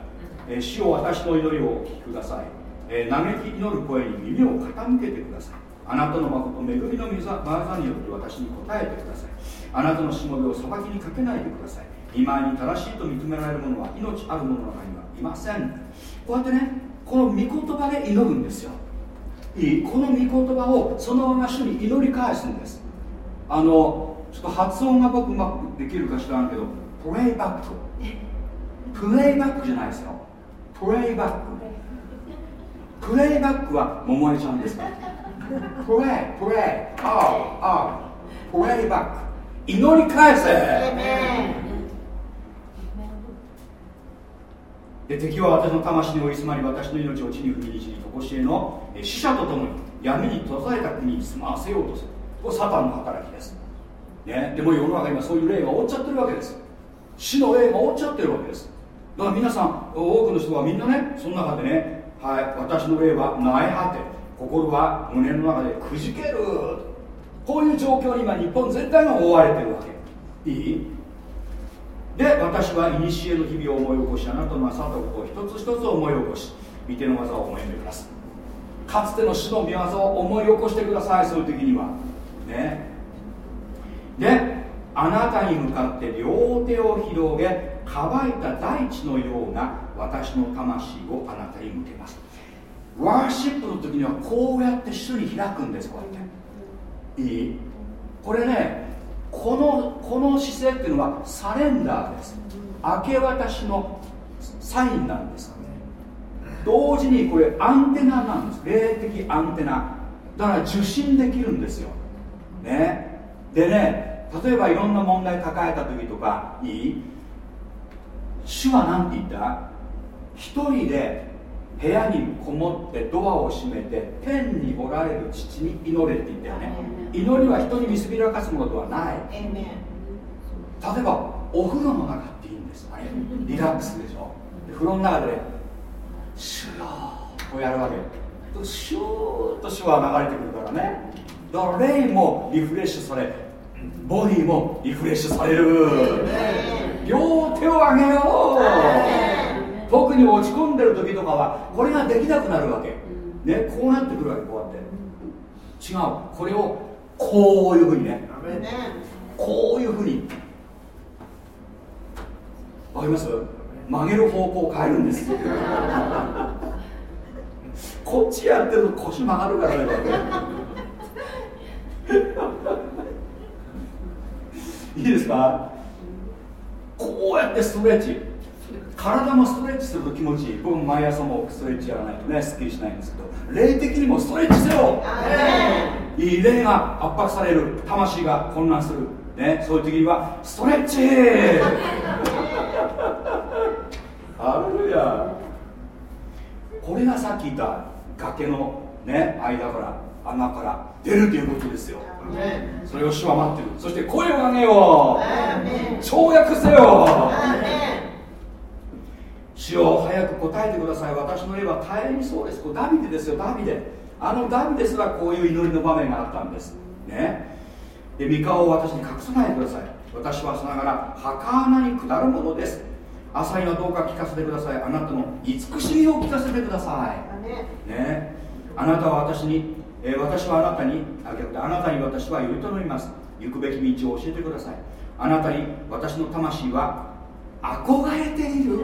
えー、主を私の祈りをお聞きください、えー、嘆き祈る声に耳を傾けてください。あなたの誠恵みの御業によって私に答えてください。あなたのしもべを裁きにかけないでください。今に正しいと認められる者は命ある者の中にはいません。こうやってねこの御言葉で祈るんですよ。いい？この御言葉をそのまま主に祈り返すんです。あのちょっと発音が僕うまくできるか知らんけどプレイバック。プレイバックじゃないですよ。プレイバックプレイバックは桃江ちゃんですか？プレイプレイ。あああプレイバック。祈り返せ。で敵は私の魂に追い詰まり私の命を地に踏みにじり常しえの死者と共に闇に閉ざされた国に住まわせようとする。これサタンの働きです。ね、でも世の中にはそういう霊が覆っちゃってるわけです。死の霊が覆っちゃってるわけです。だから皆さん多くの人はみんなねその中でね、はい、私の霊は苗果て心は胸の中でくじける。こういう状況に今日本全体が覆われてるわけ。いい？で私は古の日々を思い起こしあなたのなさったことを一つ一つ思い起こし見ての技を思い出くださいかつての死の御業を思い起こしてくださいそういう時には。ね。であなたに向かって両手を広げ乾いた大地のような私の魂をあなたに向けます。ワーシップの時にはこうやって主に開くんですこうやって。いい？これねこのこの姿勢っていうのはサレンダーです。明け渡しのサインなんですよね。同時にこれアンテナなんです。霊的アンテナ。だから受信できるんですよ。ね。でね例えばいろんな問題抱えた時とかいい？主は何て言った？一人で部屋にこもってドアを閉めて天におられる父に祈れって言ったよね。祈りは人に見せびらかすものではない。例えばお風呂の中っていいんです。あれリラックスでしょ？で風呂の中で「シュロー」とやるわけシューッとシュワー流れてくるからね。だから霊もリフレッシュされボディもリフレッシュされる。両手を上げよう。特に落ち込んでる時とかはこれができなくなるわけ。ねこうなってくるわけこうやって。違う。これをこういうふうにね。こういうふうに。わかります？曲げる方向を変えるんです。こっちやってると腰曲がるからね。いいですか？こうやってストレッチ。体もストレッチすると気持ちいい。僕も毎朝もストレッチやらないとねすっきりしないんですけど。霊的にもストレッチせよ。い。い霊が圧迫される。魂が混乱する、ね、そういう時にはストレッチ。ハレルヤこれがさっき言った崖のね間から穴から出るということですよそれを主は待ってる。そして声を上げよう。跳躍せよ。主を早く答えてください。私の絵は大変そうです。これダビデですよ。ダビデ。あのダビデすらこういう祈りの場面があったんです。ね。で三顔を私に隠さないでください。私はさながら墓穴に下るものです。朝にはどうか聞かせてください。あなたの慈しみを聞かせてください。ね。あなたは私に、えー、私はあなたにあ逆あなたに私は言うと思います。行くべき道を教えてください。あなたに私の魂は憧れている。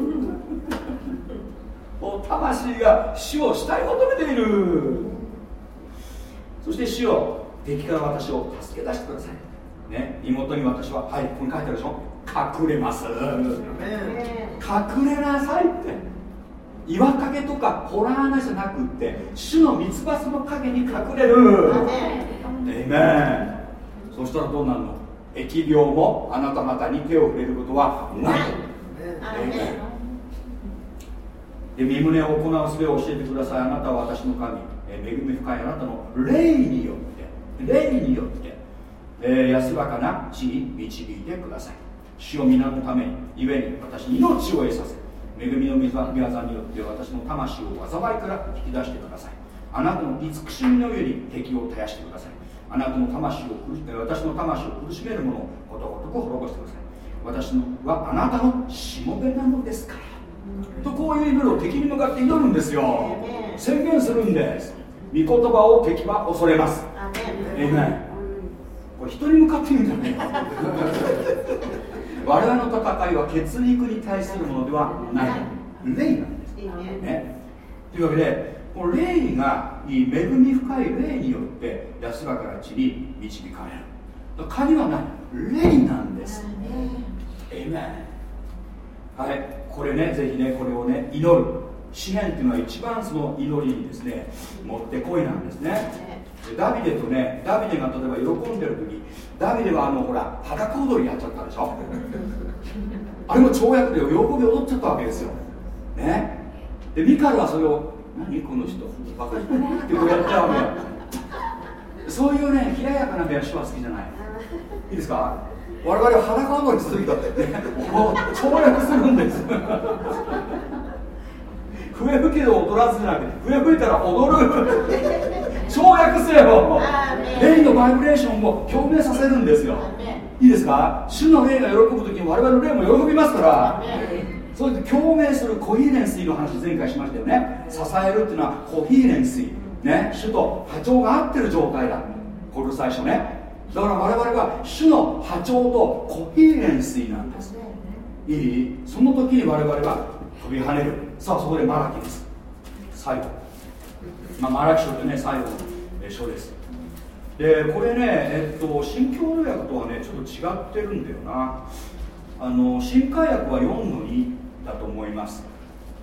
お魂が死を慕い求めている。そして死を敵から私を助け出してください。ね妹に私ははいここに書いてあるでしょ。隠れます。隠れなさいって岩陰とかホラー穴じゃなくって主の三つ葉の陰に隠れる。えいめんそしたらどうなるの？疫病もあなた方に手を触れることはない。で身胸を行う術を教えてください。あなたは私の神。恵み深いあなたの霊によって。霊によって、えー、安らかな地に導いてください。主を皆のために故に私に命を得させ恵みの水は宮座によって私の魂を災いから引き出してください。あなたの慈しみの上に敵を絶やしてください。あなたの魂を私の魂を苦しめる者をことごとく滅ぼしてください。私のはあなたのしもべなのですから。とこういう祈りを敵に向かって祈るんですよ。宣言するんです。御言葉を敵は恐れます。えめこれ人に向かって言うんじゃない 我々の戦いは血肉に対するものではない。霊なんです、ね、というわけでこの霊がいい恵み深い霊によって安らかな地に導かれる。神は何霊なんです。えめはい。これねぜひねこれをね祈る。詩篇っていうのは一番その祈りにですねもってこいなんですねダビデとねダビデが例えば喜んでる時ダビデはあのほら裸踊りやっちゃったでしょ？あれも跳躍で喜び踊っちゃったわけですよ。ね？でミカルはそれを何この人？バカってこうやっちゃうわけよ。そういうね冷ややかな目は主は好きじゃない？いいですか？我々は裸踊りする時だってね。もう跳躍するんです。笛吹きで踊らずじゃなくて笛吹いたら踊る跳躍せよ霊のバイブレーションを共鳴させるんですよ。いいですか？主の霊が喜ぶ時に我々の霊も喜びますから。そうやって共鳴するコヒーレンスイの話前回しましたよね。支えるっていうのはコヒーレンスイ。ね。主と波長が合ってる状態だ。これ最初ね。だから我々は主の波長とコヒーレンスイなんです。いい？その時に我々は飛び跳ねる。さあそこでマラキです。最後まあ、マラキ書ってね最後の書です。でこれねえっと新共同訳とはねちょっと違ってるんだよな。あの新海訳は4の2だと思います。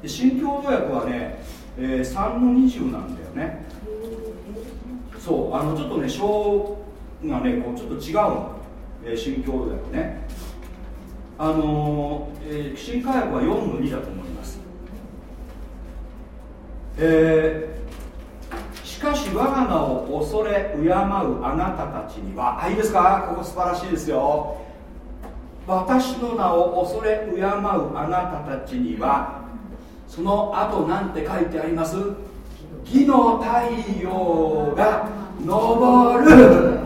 で新共同訳はね、えー、3の20なんだよね。そうあのちょっとね章がねこうちょっと違うの、えー、新共同訳ね。あのー、えー、新海訳は4の2だと思います。えかし我が名を恐れ敬うあなたたちにはあいいですか？ここ素晴らしいですよ。私の名を恐れ敬うあなたたちにはその後なんて書いてあります？義の太陽が昇る。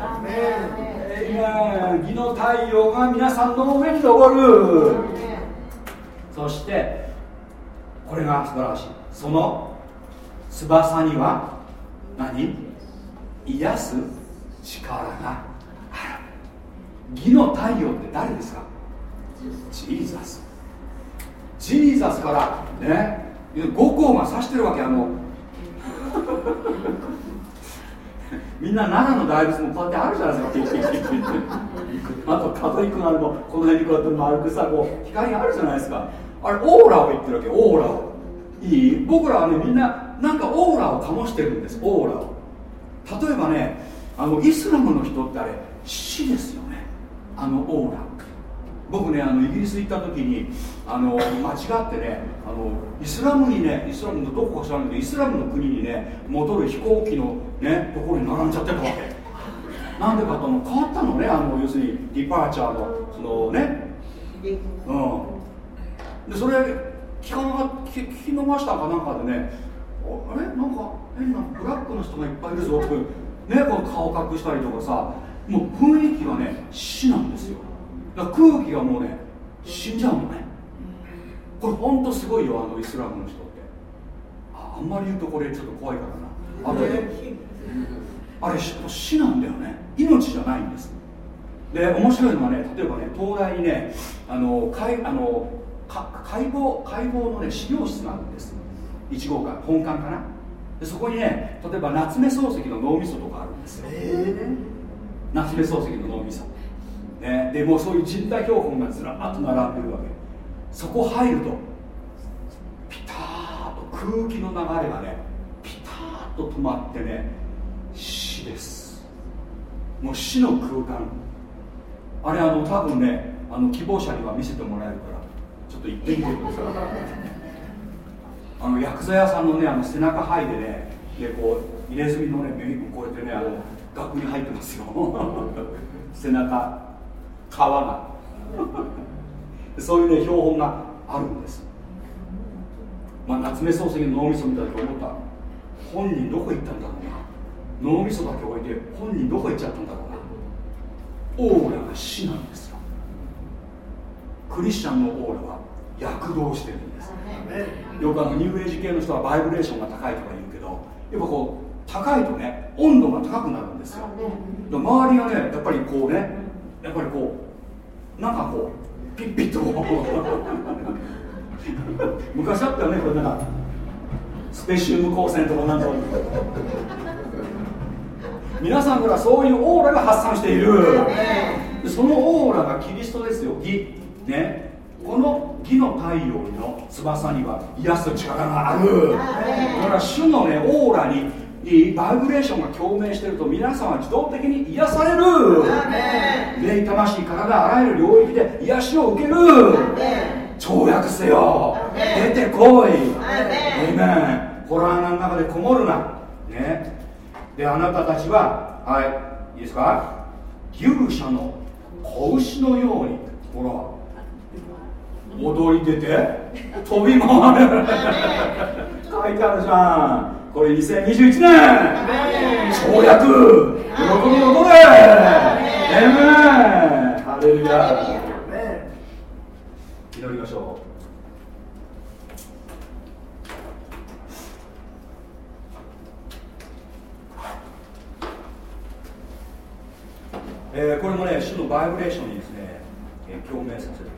義の太陽が皆さんの上に昇る。そしてこれが素晴らしい。その翼には何？癒す？力がある。義の太陽って誰ですか？ Jesus。Jesus からね後光が差してるわけあの。みんな奈良の大仏もこうやってあるじゃないですか。あとカトリックのあれもこの辺にこうやって丸くさこう光があるじゃないですか。あれオーラを言ってるわけオーラを。いい？僕らはねみんななんかオーラを醸してるんですオーラを。例えばねあのイスラムの人ってあれ死ですよね。あのオーラ。僕ねあのイギリス行った時にあの間違ってねあのイスラムにねイスラムのどこか知らないけどイスラムの国にね戻る飛行機のねところに並んじゃってたわけ。なんでかとの変わったのねあの要するにディパーチャーのそのね。うん。でそれ聞かな聞聞き逃したかなんかでねあれなんか変なブラックの人がいっぱいいるぞ。とかねこう顔隠したりとかさ。もう雰囲気がね死なんですよ。だから空気がもうね死んじゃうのね。これほんとすごいよあのイスラムの人って。ああんまり言うとこれちょっと怖いからな。あとねあれ死なんだよね。命じゃないんです。で面白いのはね例えばね東大にねあの解あの解剖解剖のね資料室があるんです。1号館本館かな？でそこにね例えば夏目漱石の脳みそとかあるんですよ、えー、夏目漱石の脳みそ、ね、でもうそういう人体標本がずらっと並んでるわけ。そこ入るとピターッと空気の流れがねピターッと止まってね死です。もう死の空間。あれあの多分ねあの希望者には見せてもらえるからちょっと行ってみてくださいあの薬剤屋さんのねあの背中剥いでねでこう入れ墨のね目にこうやってねあの額に入ってますよ。背中皮が。そういうね標本があるんです。まあ夏目漱石の脳みそみたいと思った。本人どこ行ったんだろうな。脳みそだけ置いて本人どこ行っちゃったんだろうな。オーラが死なんですよ。クリスチャンのオーラは。躍動してるんです。よくあのニューエイジ系の人はバイブレーションが高いとか言うけどやっぱこう高いとね温度が高くなるんですよ。周りがねやっぱりこうねやっぱりこうなんかこうピッピッと 昔あったよねこれなんかスペシウム光線とかなんと皆さんからそういうオーラが発散している。そのオーラがキリストですよ義。ねこの義の太陽の翼には癒す力がある。だから主のねオーラにバイブレーションが共鳴してると皆さんは自動的に癒される。霊魂体あらゆる領域で癒しを受ける。跳躍せよ。出てこい。エメンホラーの中でこもるな。ね。であなたたちははい。いいですか？牛舎の子牛のようにほら踊り出て 飛び回る。書いてあるじゃんこれ2021年跳躍。喜び踊れエメン。ハレルヤ。祈りましょう。えー、これもね、主のバイブレーションにですね、えー、共鳴させて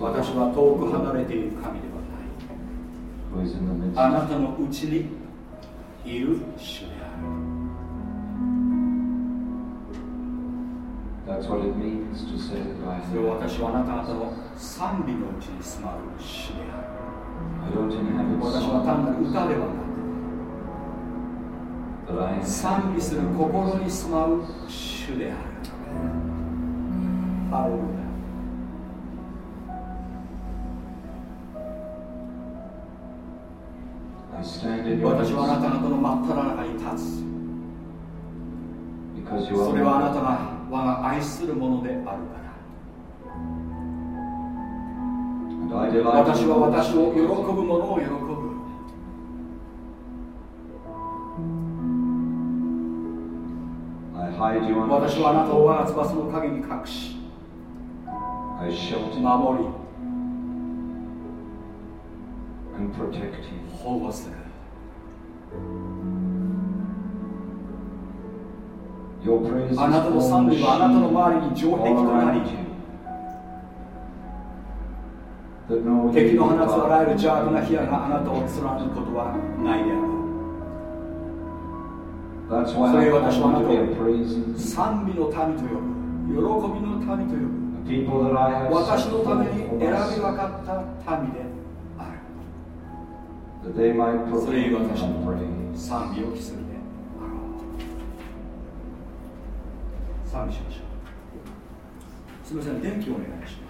私は遠く離れている神ではない。あなたのうちにいる主である。That's what it means to say that I それを am. 私はあなた方の賛美のうちに住まう主である。私は単なる歌ではなく賛美する心に住まう主である。ハレルヤ私はあなたのこの真っ只中に立つ。それはあなたが我が愛するものであるから。私は私を喜ぶものを喜ぶ。私はあなたを我が翼の陰に隠し守り protect あなたの賛美はあなたの周りに上敵となり敵の放つあらゆる邪悪な冷やがあなたを貫くことはないであろう。それを私はあなたを賛美の民と呼ぶ喜びの民と呼ぶ。私のために選び分かった民でそれ proclaim に私の賛美を期するであろう賛美しましょう。すみません電気をお願いします。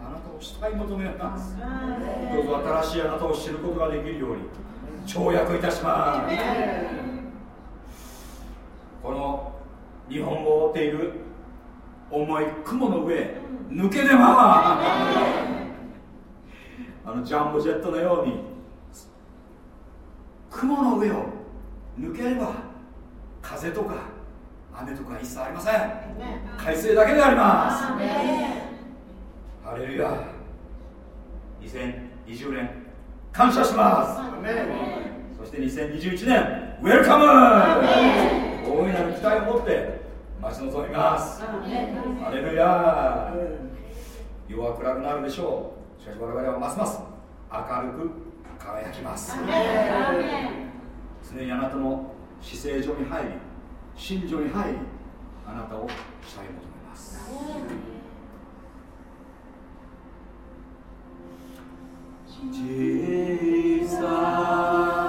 あなたを慕い求めますどうぞ新しいあなたを知ることができるように跳躍いたします。この日本語を追っている重い雲の上抜ければあのジャンボジェットのように雲の上を抜ければ風とか雨とか一切ありません。快晴だけでありますハレルヤ2020年感謝します。そして2021年ウェルカム大いなる期待を持って待ち望みます。ハレルヤ夜は暗くなるでしょう。しかし我々はますます明るく輝きます。常にあなたの姿勢上に入り信条に入りあなたを慕い求めます小さ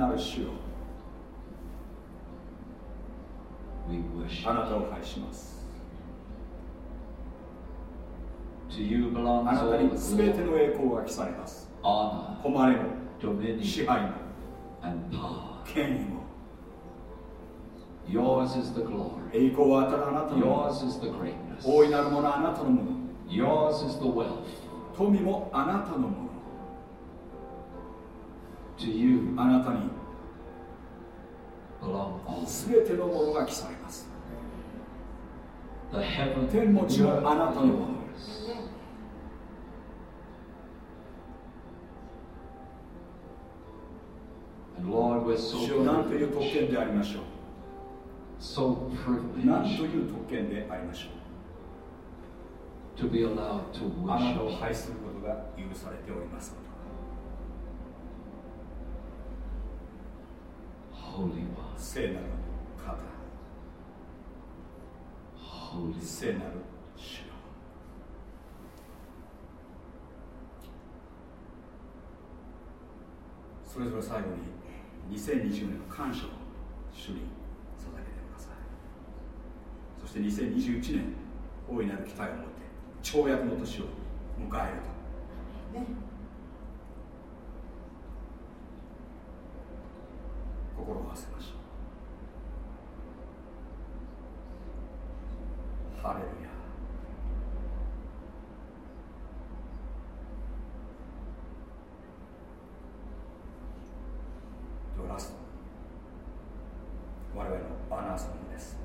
なる主よ。あなたを拝します。あなたに全ての栄光が記されます。誉れも支配も権威も。Yours is the glory. 栄光はただあなたの Yours is the greatness. 大いなるものあなたのもの。Yours is the wealth. 富もあなたのもの to you. あなたに全てのものが記されます。天も地もあなたのものです。主を何という特権でありましょう？何という特権でありましょう？あなたを愛することが許されております Holy One, 聖なる方。Holy. 聖なる。主よそれぞれ最後に2020年の感謝を主に捧げてください。そして2021年大いなる期待を持って跳躍の年を迎えると心を合わせましょう。ハレルヤ。ではラスト。我々のバナーソングです。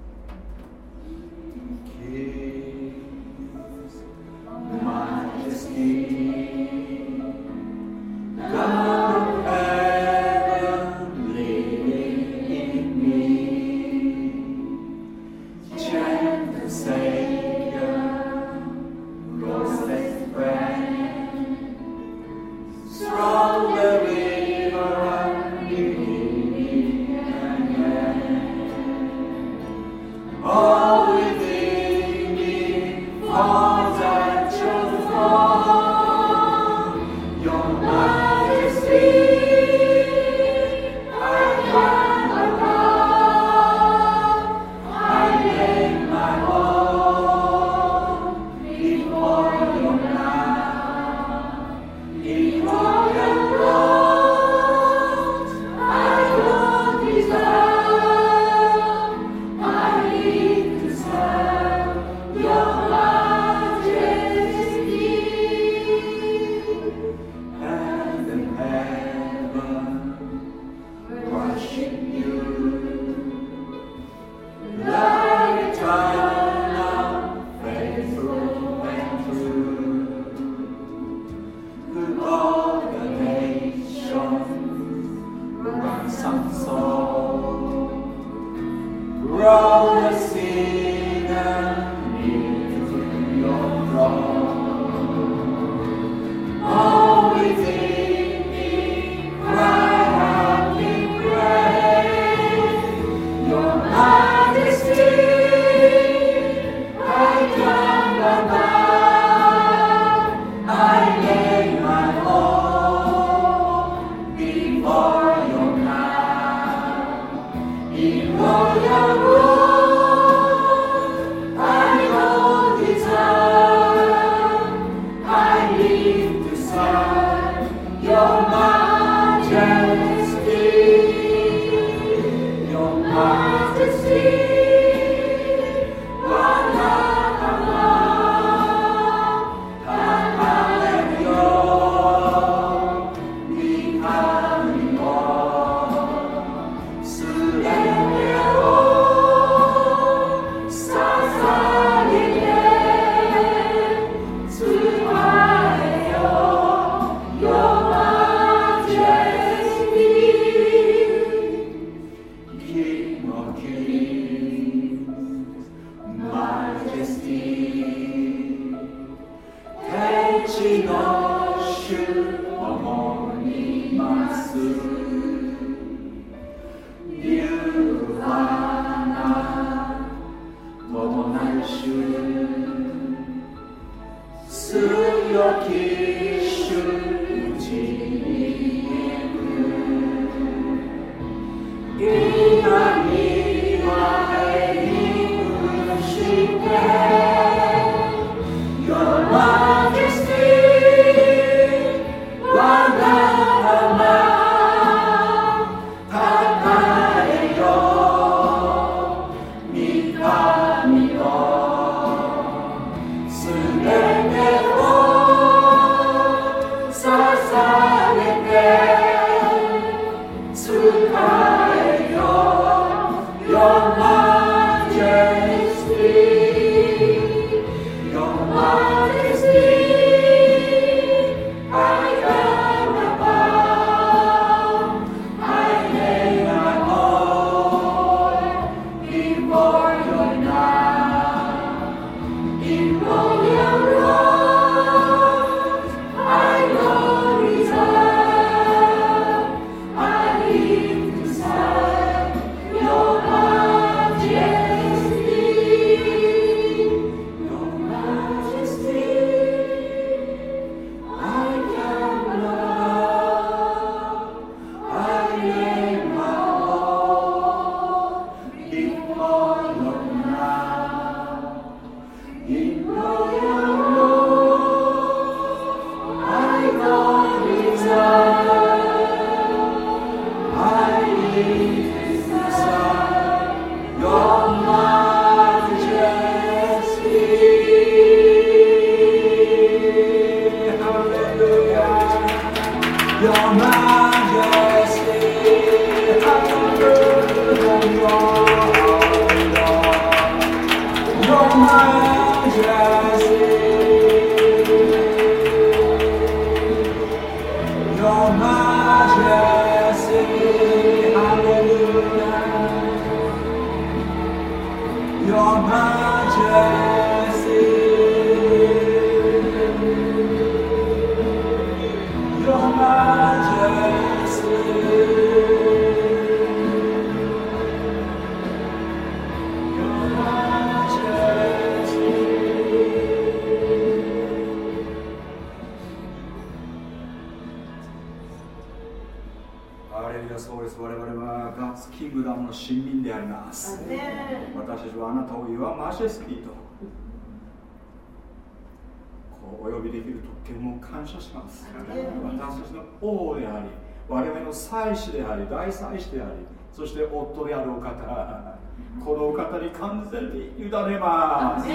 でありそして夫であるお方このお方に完全に委ねます。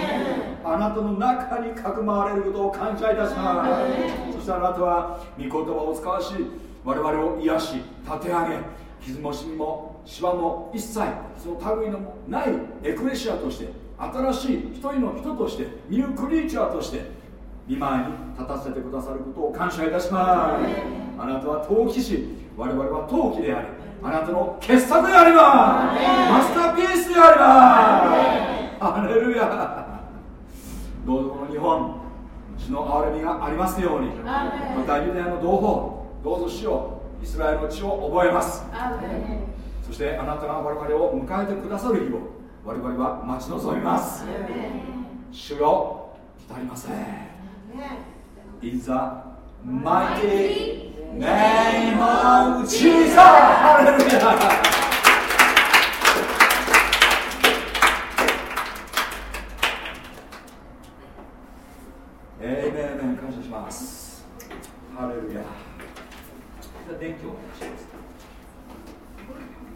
あなたの中にかくまわれることを感謝いたします。そしてあなたは御言葉を使わし我々を癒し立て上げ傷もしみもシワも一切その類のないエクレシアとして新しい一人の人としてニュークリーチャーとして見舞いに立たせてくださることを感謝いたします。あなたは陶器師我々は陶器でありあなたの傑作であります。マスターピースであります。ハレルヤ。どうぞこの日本主の憐れみがありますように。またユダヤの同胞どうぞ主よイスラエルの地を覚えます。そしてあなたが我々を迎えてくださる日を我々は待ち望みます。主よ来たりません。In the mighty Name of 感謝します。ハレルヤ。電気をお願いします。